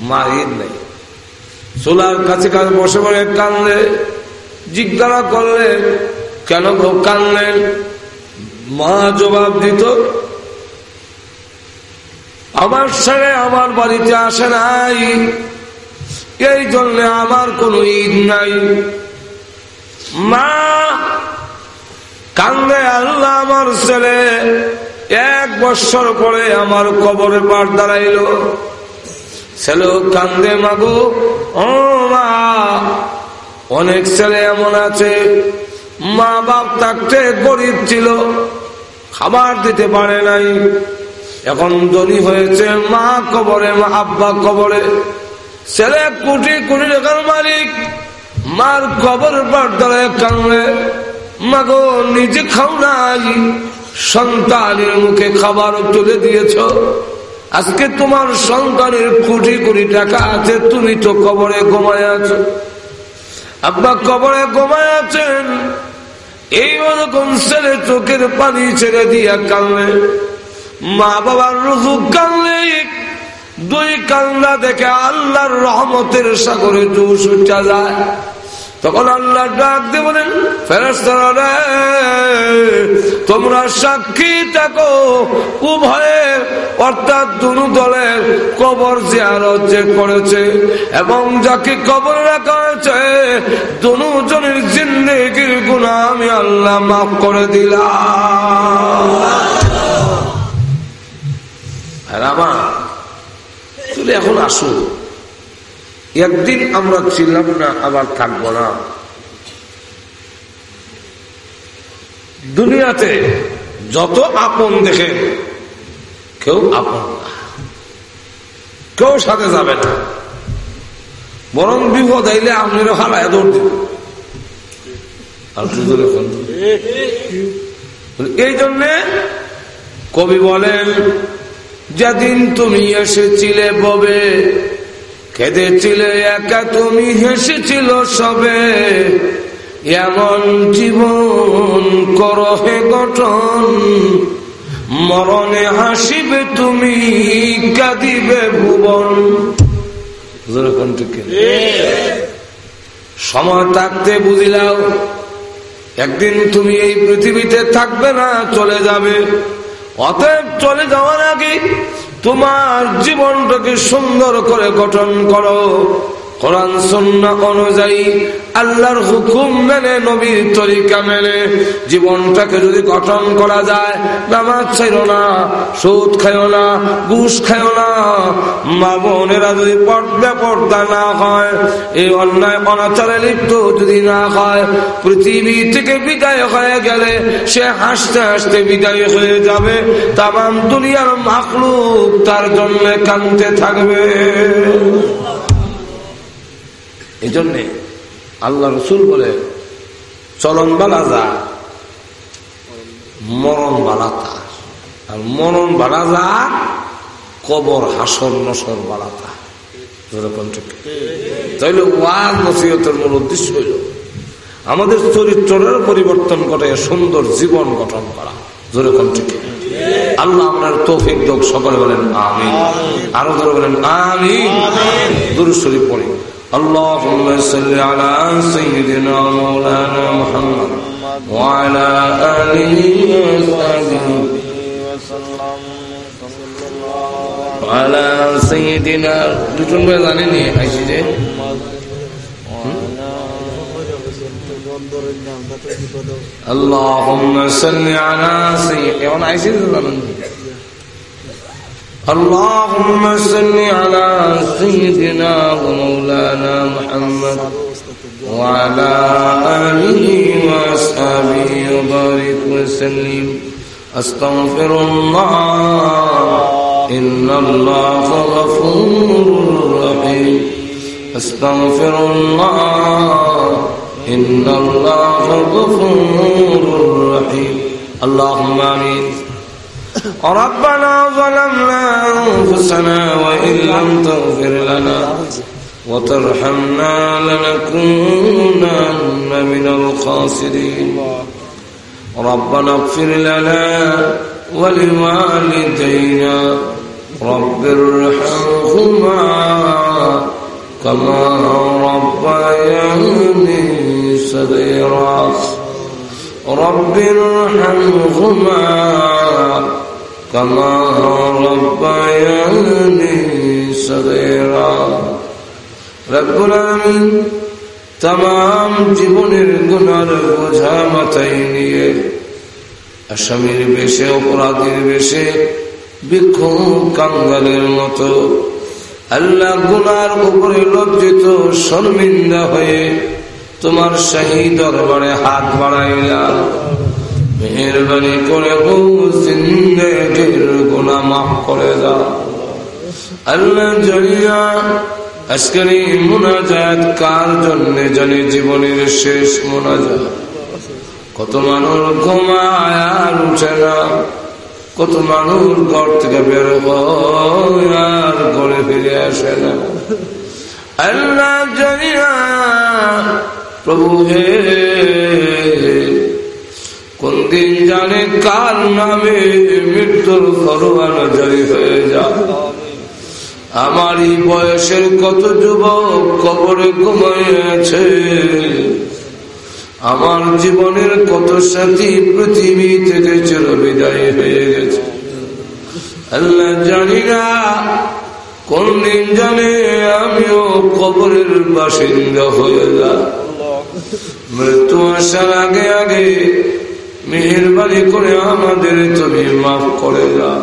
মার ঈদ নাই। চুলার কাছে কাছে বসে বসে কানলে জিজ্ঞাসা করলে, কেন কানলেন মা জবাব দিত, আমার ছেলে আমার বাড়িতে আসে নাই। এই জন্য আমার কোনো ঈদ নাই। মা কান্দে আল্লাহ আমার ছেলে। এক বছর পরে আমার কবরে পার দাঁড়াইল। ছেলে কান্দে, মাগু, ও মা, অনেক ছেলে এমন আছে। মা বাপ থাকতে গরিব ছিল, খাবার দিতে পারে নাই। এখন ধনী হয়েছে মা কবরে, মা আব্বা কবরে। ছেলে কোটি কোটি টাকার মালিক মার কবর পার দাঁড়ায় কান্দে। মাগো, নিজে খাও নাই। সন্তানের মুখে খাবার তুলে দিয়েছ। আজকে তোমার সন্তানের কোটি কোটি টাকা আছে, তুমি তো কবরে ঘুমায় আছো। আব্বা কবরে ঘুমায় আছেন। এই রকম ছেলে চোখের পানি ছেড়ে দিয়া কানলে মা বাবার রুহু কানলে দুই কান্না দেখে আল্লাহর রহমতের সাগরে উঠা যায়। তখন আল্লাহ ডাক দিয়ে বলেন ফেরস্তারা তোমরা সাক্ষী থাকো উভয়ে, অর্থাৎ দুনু দলের কবর জিয়ারত যে করেছে এবং যাকে কবর রাখা হয়েছে, দুনু জনের জিন্দগির গুণা আমি আল্লাহ মাফ করে দিলাম। রামা তুলে এখন আসুন একদিন আমরা ছিলাম না, আবার থাকব না। দুনিয়াতে যত আপন দেখে কেউ আপন না। কেউ সাথে যাবে না। বরং বিপদ আইলে আপনারও হারায় দৌড় দিব এই জন্যে কবি বলেন, যেদিন তুমি এসেছিলে ববে কেঁদেছিলে একা তুমি, হেসেছিল সবে। এমন জীবন করহে গঠন। মরণে হাসিবে তুমি, কাঁদিবে ভুবন। সময় থাকতে বুঝিলাও, একদিন তুমি এই পৃথিবীতে থাকবে না, চলে যাবে। অতএব চলে যাওয়ার আগে তোমার জীবনটাকে সুন্দর করে গঠন করো। কোরআন সন্না অনুযায়ী আল্লাহর হুকুম মেনে, নবীর তরিকা মেনে, জীবনটাকে যদি গঠন করা যায়, নামাজ চাইল না, সুদ খাইও না, ঘুষ খাইও না, মা বোনেরা যদি পর্দা পর্দা না হয়, এই অন্যায় অনাচারে লিপ্ত যদি না হয়, পৃথিবী থেকে বিদায় হয়ে গেলে সে হাসতে হাসতে বিদায় হয়ে যাবে তাম দুনিয়ার মাখলুক তার জন্য কানতে থাকবে। এই জন্যে আল্লাহ রসুল বলে, চলন বালা যা, মরণ বালা তার আর মরণ বালা যা, কবর হাসর নসর বালা তা। তাইলে ওয়াজ নসিহতের মূল উদ্দেশ্য হইল, আমাদের চরিত্রের পরিবর্তন করে সুন্দর জীবন গঠন করা। যেরকম ঠিক? আল্লাহ আপনার তৌফিক দোক সকলে বলেন আমি আরও ধরে বলেন আমি দুরুশ্বরী পড়ি। اللهم صل على سيدنا مولانا محمد وعلى آله وصحبه وعلى سيدنا দুজন ভাই জানেনি আইসি যে اللهم صل على سيدنا এখন আইসি জানেন اللهم صل على سيدنا ومولانا محمد وعلى آله وأصحابه وبارك وسلم. أستغفر الله. إن الله غفور رحيم. أستغفر الله. إن الله غفور رحيم. اللهم آمين. ربنا ظلمنا أنفسنا وإن لم تغفر لنا وترحمنا لنكونن من الخاسرين. ربنا اغفر لنا ولوالدينا. رب ارحمهما كما ربياني صغيرا. رب ارحمهما كما ربياني صغيرا رب العالمين তাম জীবনের গুনার বোঝা মাথায় নিয়ে আসামির বেশে অপরাধীর বেশে বিক্ষোভ কাঙ্গালের মতো আল্লাহ গুনার উপরে লজ্জিত শর্মিন্দা হয়ে তোমার শাহী দরবারে হাত বাড়াইলাম মেহরবানি করে গুণা মাফ করে দাও আল্লাহ জানিয়া আজকের এই মোনাজাত কার জন্য জানে জীবনের শেষ মোনাজাত? কত মানুষ ঘুমায় উঠে না। কত মানুষ ঘর থেকে বের আর ঘরে ফিরে আসে না। আল্লাহ জানিয়া, প্রভু হে কোন দিন জানে কার নামে মৃত্যুর ফরোয়ানা জয় হয়ে যা আমার এই বয়সের কত যুবক কবরে ঘুমাইয়াছে। আমার জীবনের কত সাথী পৃথিবী থেকে চির বিদায় হয়ে গেছে। আল্লাহ জানি না কোন দিন জানে আমিও কবরের বাসিন্দা হয়ে যা মৃত্যু আসার আগে আগে মেহরবানি করে আমাদের তুমি মাফ করে যা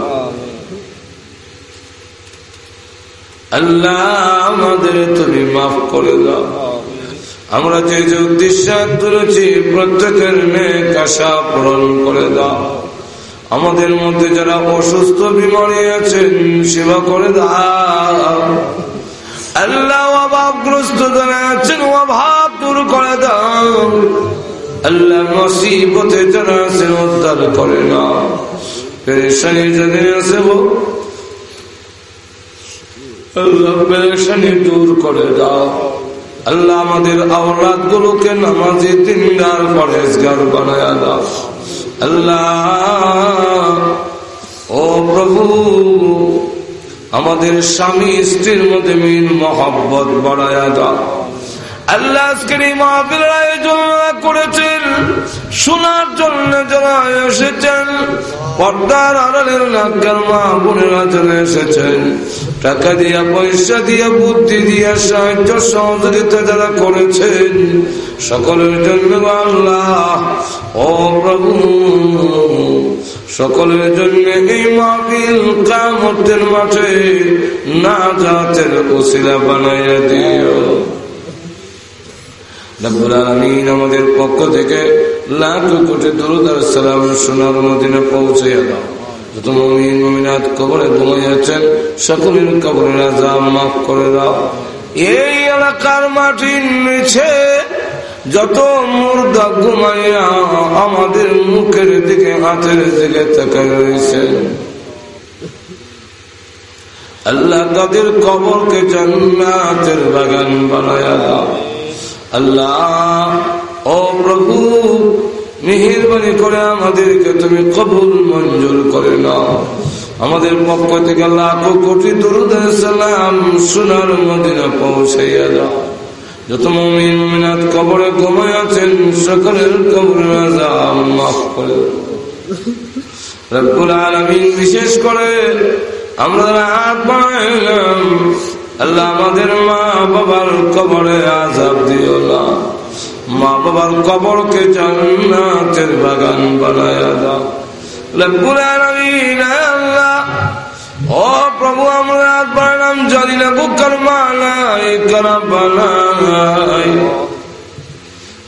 আল্লাহ আমাদের তুমি মাফ করে দাও। আমরা যে যে উদ্দেশ্য তুলেছি প্রত্যেকের নেক আশা পূরণ করে দাও। আমাদের মধ্যে যারা অসুস্থ বিমারি আছেন, সেবা করে দাও। আল্লাহ অভাবগ্রস্ত যারা আছেন, অভাব দূর করে দাও। আল্লাহ মসিবতে যারা আছেন উদ্ধার করে না। পেরেশানি যাদের আছে আল্লাহ পেরেশানি দূর করে দাও। আল্লাহ আমাদের আওলাদ গুলোকে নামাজি দিনদার পরেজগার বানায় দাও। আল্লাহ, ও প্রভু, আমাদের স্বামী স্ত্রীর মধ্যে মিল মহব্বত বাড়ায়া দাও। আল্লাহ আজকের এই মাহফিলের আয়োজন করেছেন। শোনার জন্য যারা এসেছেন, পর্দার আড়ালের নাকাল মা বোনেরা এসেছেন। টাকা দিয়া, পয়সা দিয়া, বুদ্ধি দিয়া, সাহায্য সহযোগিতা যারা করেছেন, সকলের জন্য আল্লাহ। ও প্রভু, সকলের জন্য এই মাহফিল কামতের মাঠে না জাতের ওসিলা বানাইয়া দিও। আমাদের পক্ষ থেকে লাখ কোটি দরুদার সালাম সোনার মদিনে পৌঁছে দাও। যত মমিন, মমিনাত কবরে ঘুমাইয়াছেন সকলের কবরের আজাব মাফ করে দাও। এই এলাকার মাটির নিচে যত মুর্দা ঘুমাইয়া আমাদের মুখের দিকে, হাতের দিকে তাকায় রয়েছে। আল্লাহ তাদের কবরকে জান্নাতের বাগান বানায়া দাও। আল্লাহ, ও প্রভু, মেহরবানি করে আমাদেরকে তুমি কবুল মঞ্জুর করে নাও। আমাদের পক্ষ থেকে লাখো কোটি দরুদের সালাম সোনার মদিনা পৌঁছাইয়া দাও। যত মমিন মিনাত কবরে ঘুমায় আছেন, সকলের কবরে আজাব মাফ করে বিশেষ করে আমরা হাত বাড়াইলাম আল্লাহ আমাদের মা বাবার কবরে আজাব দিও না। মা বাবার কবর কবরকে জান্নাতের বাগান বানায়া দাও। আল্লাহ। ও প্রভু, আমরা বাড়ালাম জানি না বুকার মালাই করা বানাই।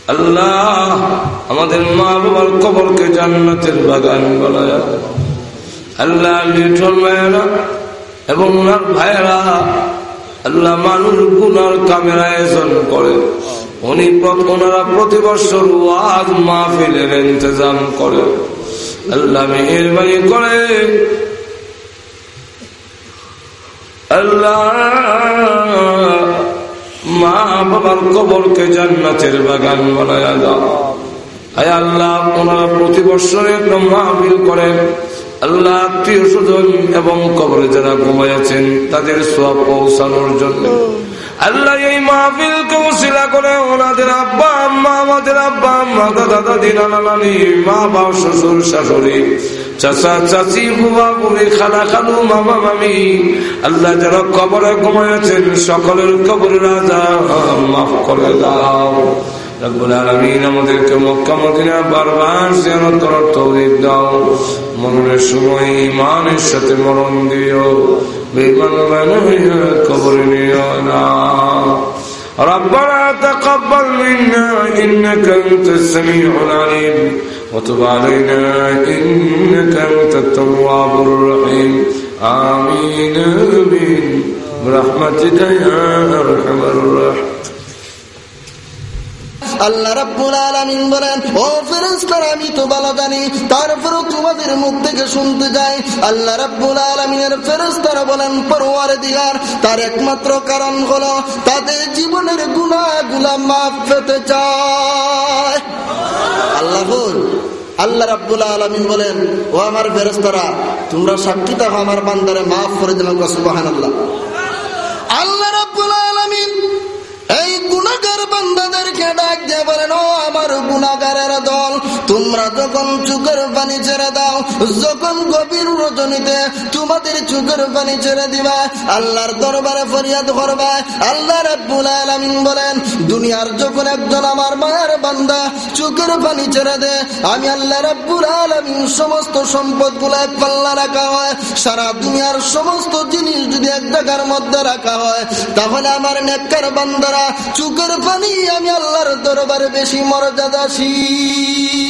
আল্লাহ আমাদের মা বাবার কবরকে জান্নাতের বাগান বানায়া আল্লাহ লিটন ভাইয়েরা এবং ভাইয়েরা আল্লাহ মানুষ গুনার কামের আয়োজন করে। উনি ওনারা প্রতি বছর ওয়াজ মাহফিলের ইন্তজাম করে। আল্লাহ মেহরবানি করে। আল্লাহ মা বাবার কবরকে জান্নাতের বাগান বানায় আল্লাহ, ওনারা প্রতি বছর একটা মাহফিল করেন। আল্লাহ আত্মীয় স্বজন এবং কবরে যারা ঘুমাইয়াছেন তাদের সব পৌঁছানোর জন্য। আল্লাহ এই মাহফিল কৌশিলা করে ওনাদের আব্বা, আম্মা, আমাদের আব্বা, আম্মা, দাদা, দাদি, নানা, নানি, মা বাবা শ্বশুর, শাশুড়ি, চাচা, চাচি বুবা বুড়ি, খালা, খালু, মামা, মামি। আল্লাহ যারা কবরে ঘুমাইয়াছেন সকলের কবরের রাজা মাফ করে দাও। রব্বুল আলমিন আমাদেরকে মক্কা মদিনা বারবার জিয়ারত করার তৌফিক দাও মরণের সময় ইমানের সাথে মরণ দিও বেমান বানাইয়া কবরে নিও না ربنا تقبل منا إنك أنت السميع العليم وتب علينا إنك أنت التواب الرحيم آمين آمين برحمتك يا أرحم الراحمين আল্লাহ রাব্বুল আলামিন বলেন, ও ফেরেশতারা, আমি তো ভালো জানি, তারপরেও তোমাদের মুখ থেকে শুনতে যাই আল্লাহ রাব্বুল আলামিনের ফেরেশতারা বলেন পরওয়ারে দিগার তার একমাত্র কারণ হলো তাদের জীবনের গুনাহগুলা মাফ পেতে চায়। আল্লাহ বল, আল্লাহ রাব্বুল আলামিন বলেন, ও আমার ফেরেশতারা, তোমরা সাক্ষী থাকো, আমার বান্দারে মাফ করে দিলাম সুবহানাল্লাহ। আল্লাহ রাব্বুল আলামিন এই গুণাগার বান্দাদেরকে ডাক দিয়ে বলেন, ও আমার গুণাগারের দল, তোমরা যখন চুকের পানি ছেড়ে দাও, যখন গভীর রজনীতে তোমাদের চুকের পানি ছেড়ে দিবা, আল্লাহর দরবারে ফরিয়াদ করবা, আল্লাহ রাব্বুল আলামিন বলেন, দুনিয়ার যখন একজন আমার মায়ের বান্দা চুকের পানি ছেড়ে দে, আমি আল্লাহ রাব্বুল আলামিন সমস্ত সম্পদ গুলায় পাল্লা রাখা হয়, সারা দুনিয়ার সমস্ত জিনিস যদি এক জায়গার মধ্যে রাখা হয়, তাহলে আমার নেককার বান্দারা চুকের পানি আমি আল্লাহর দরবার বেশি মর্যাদাশীল।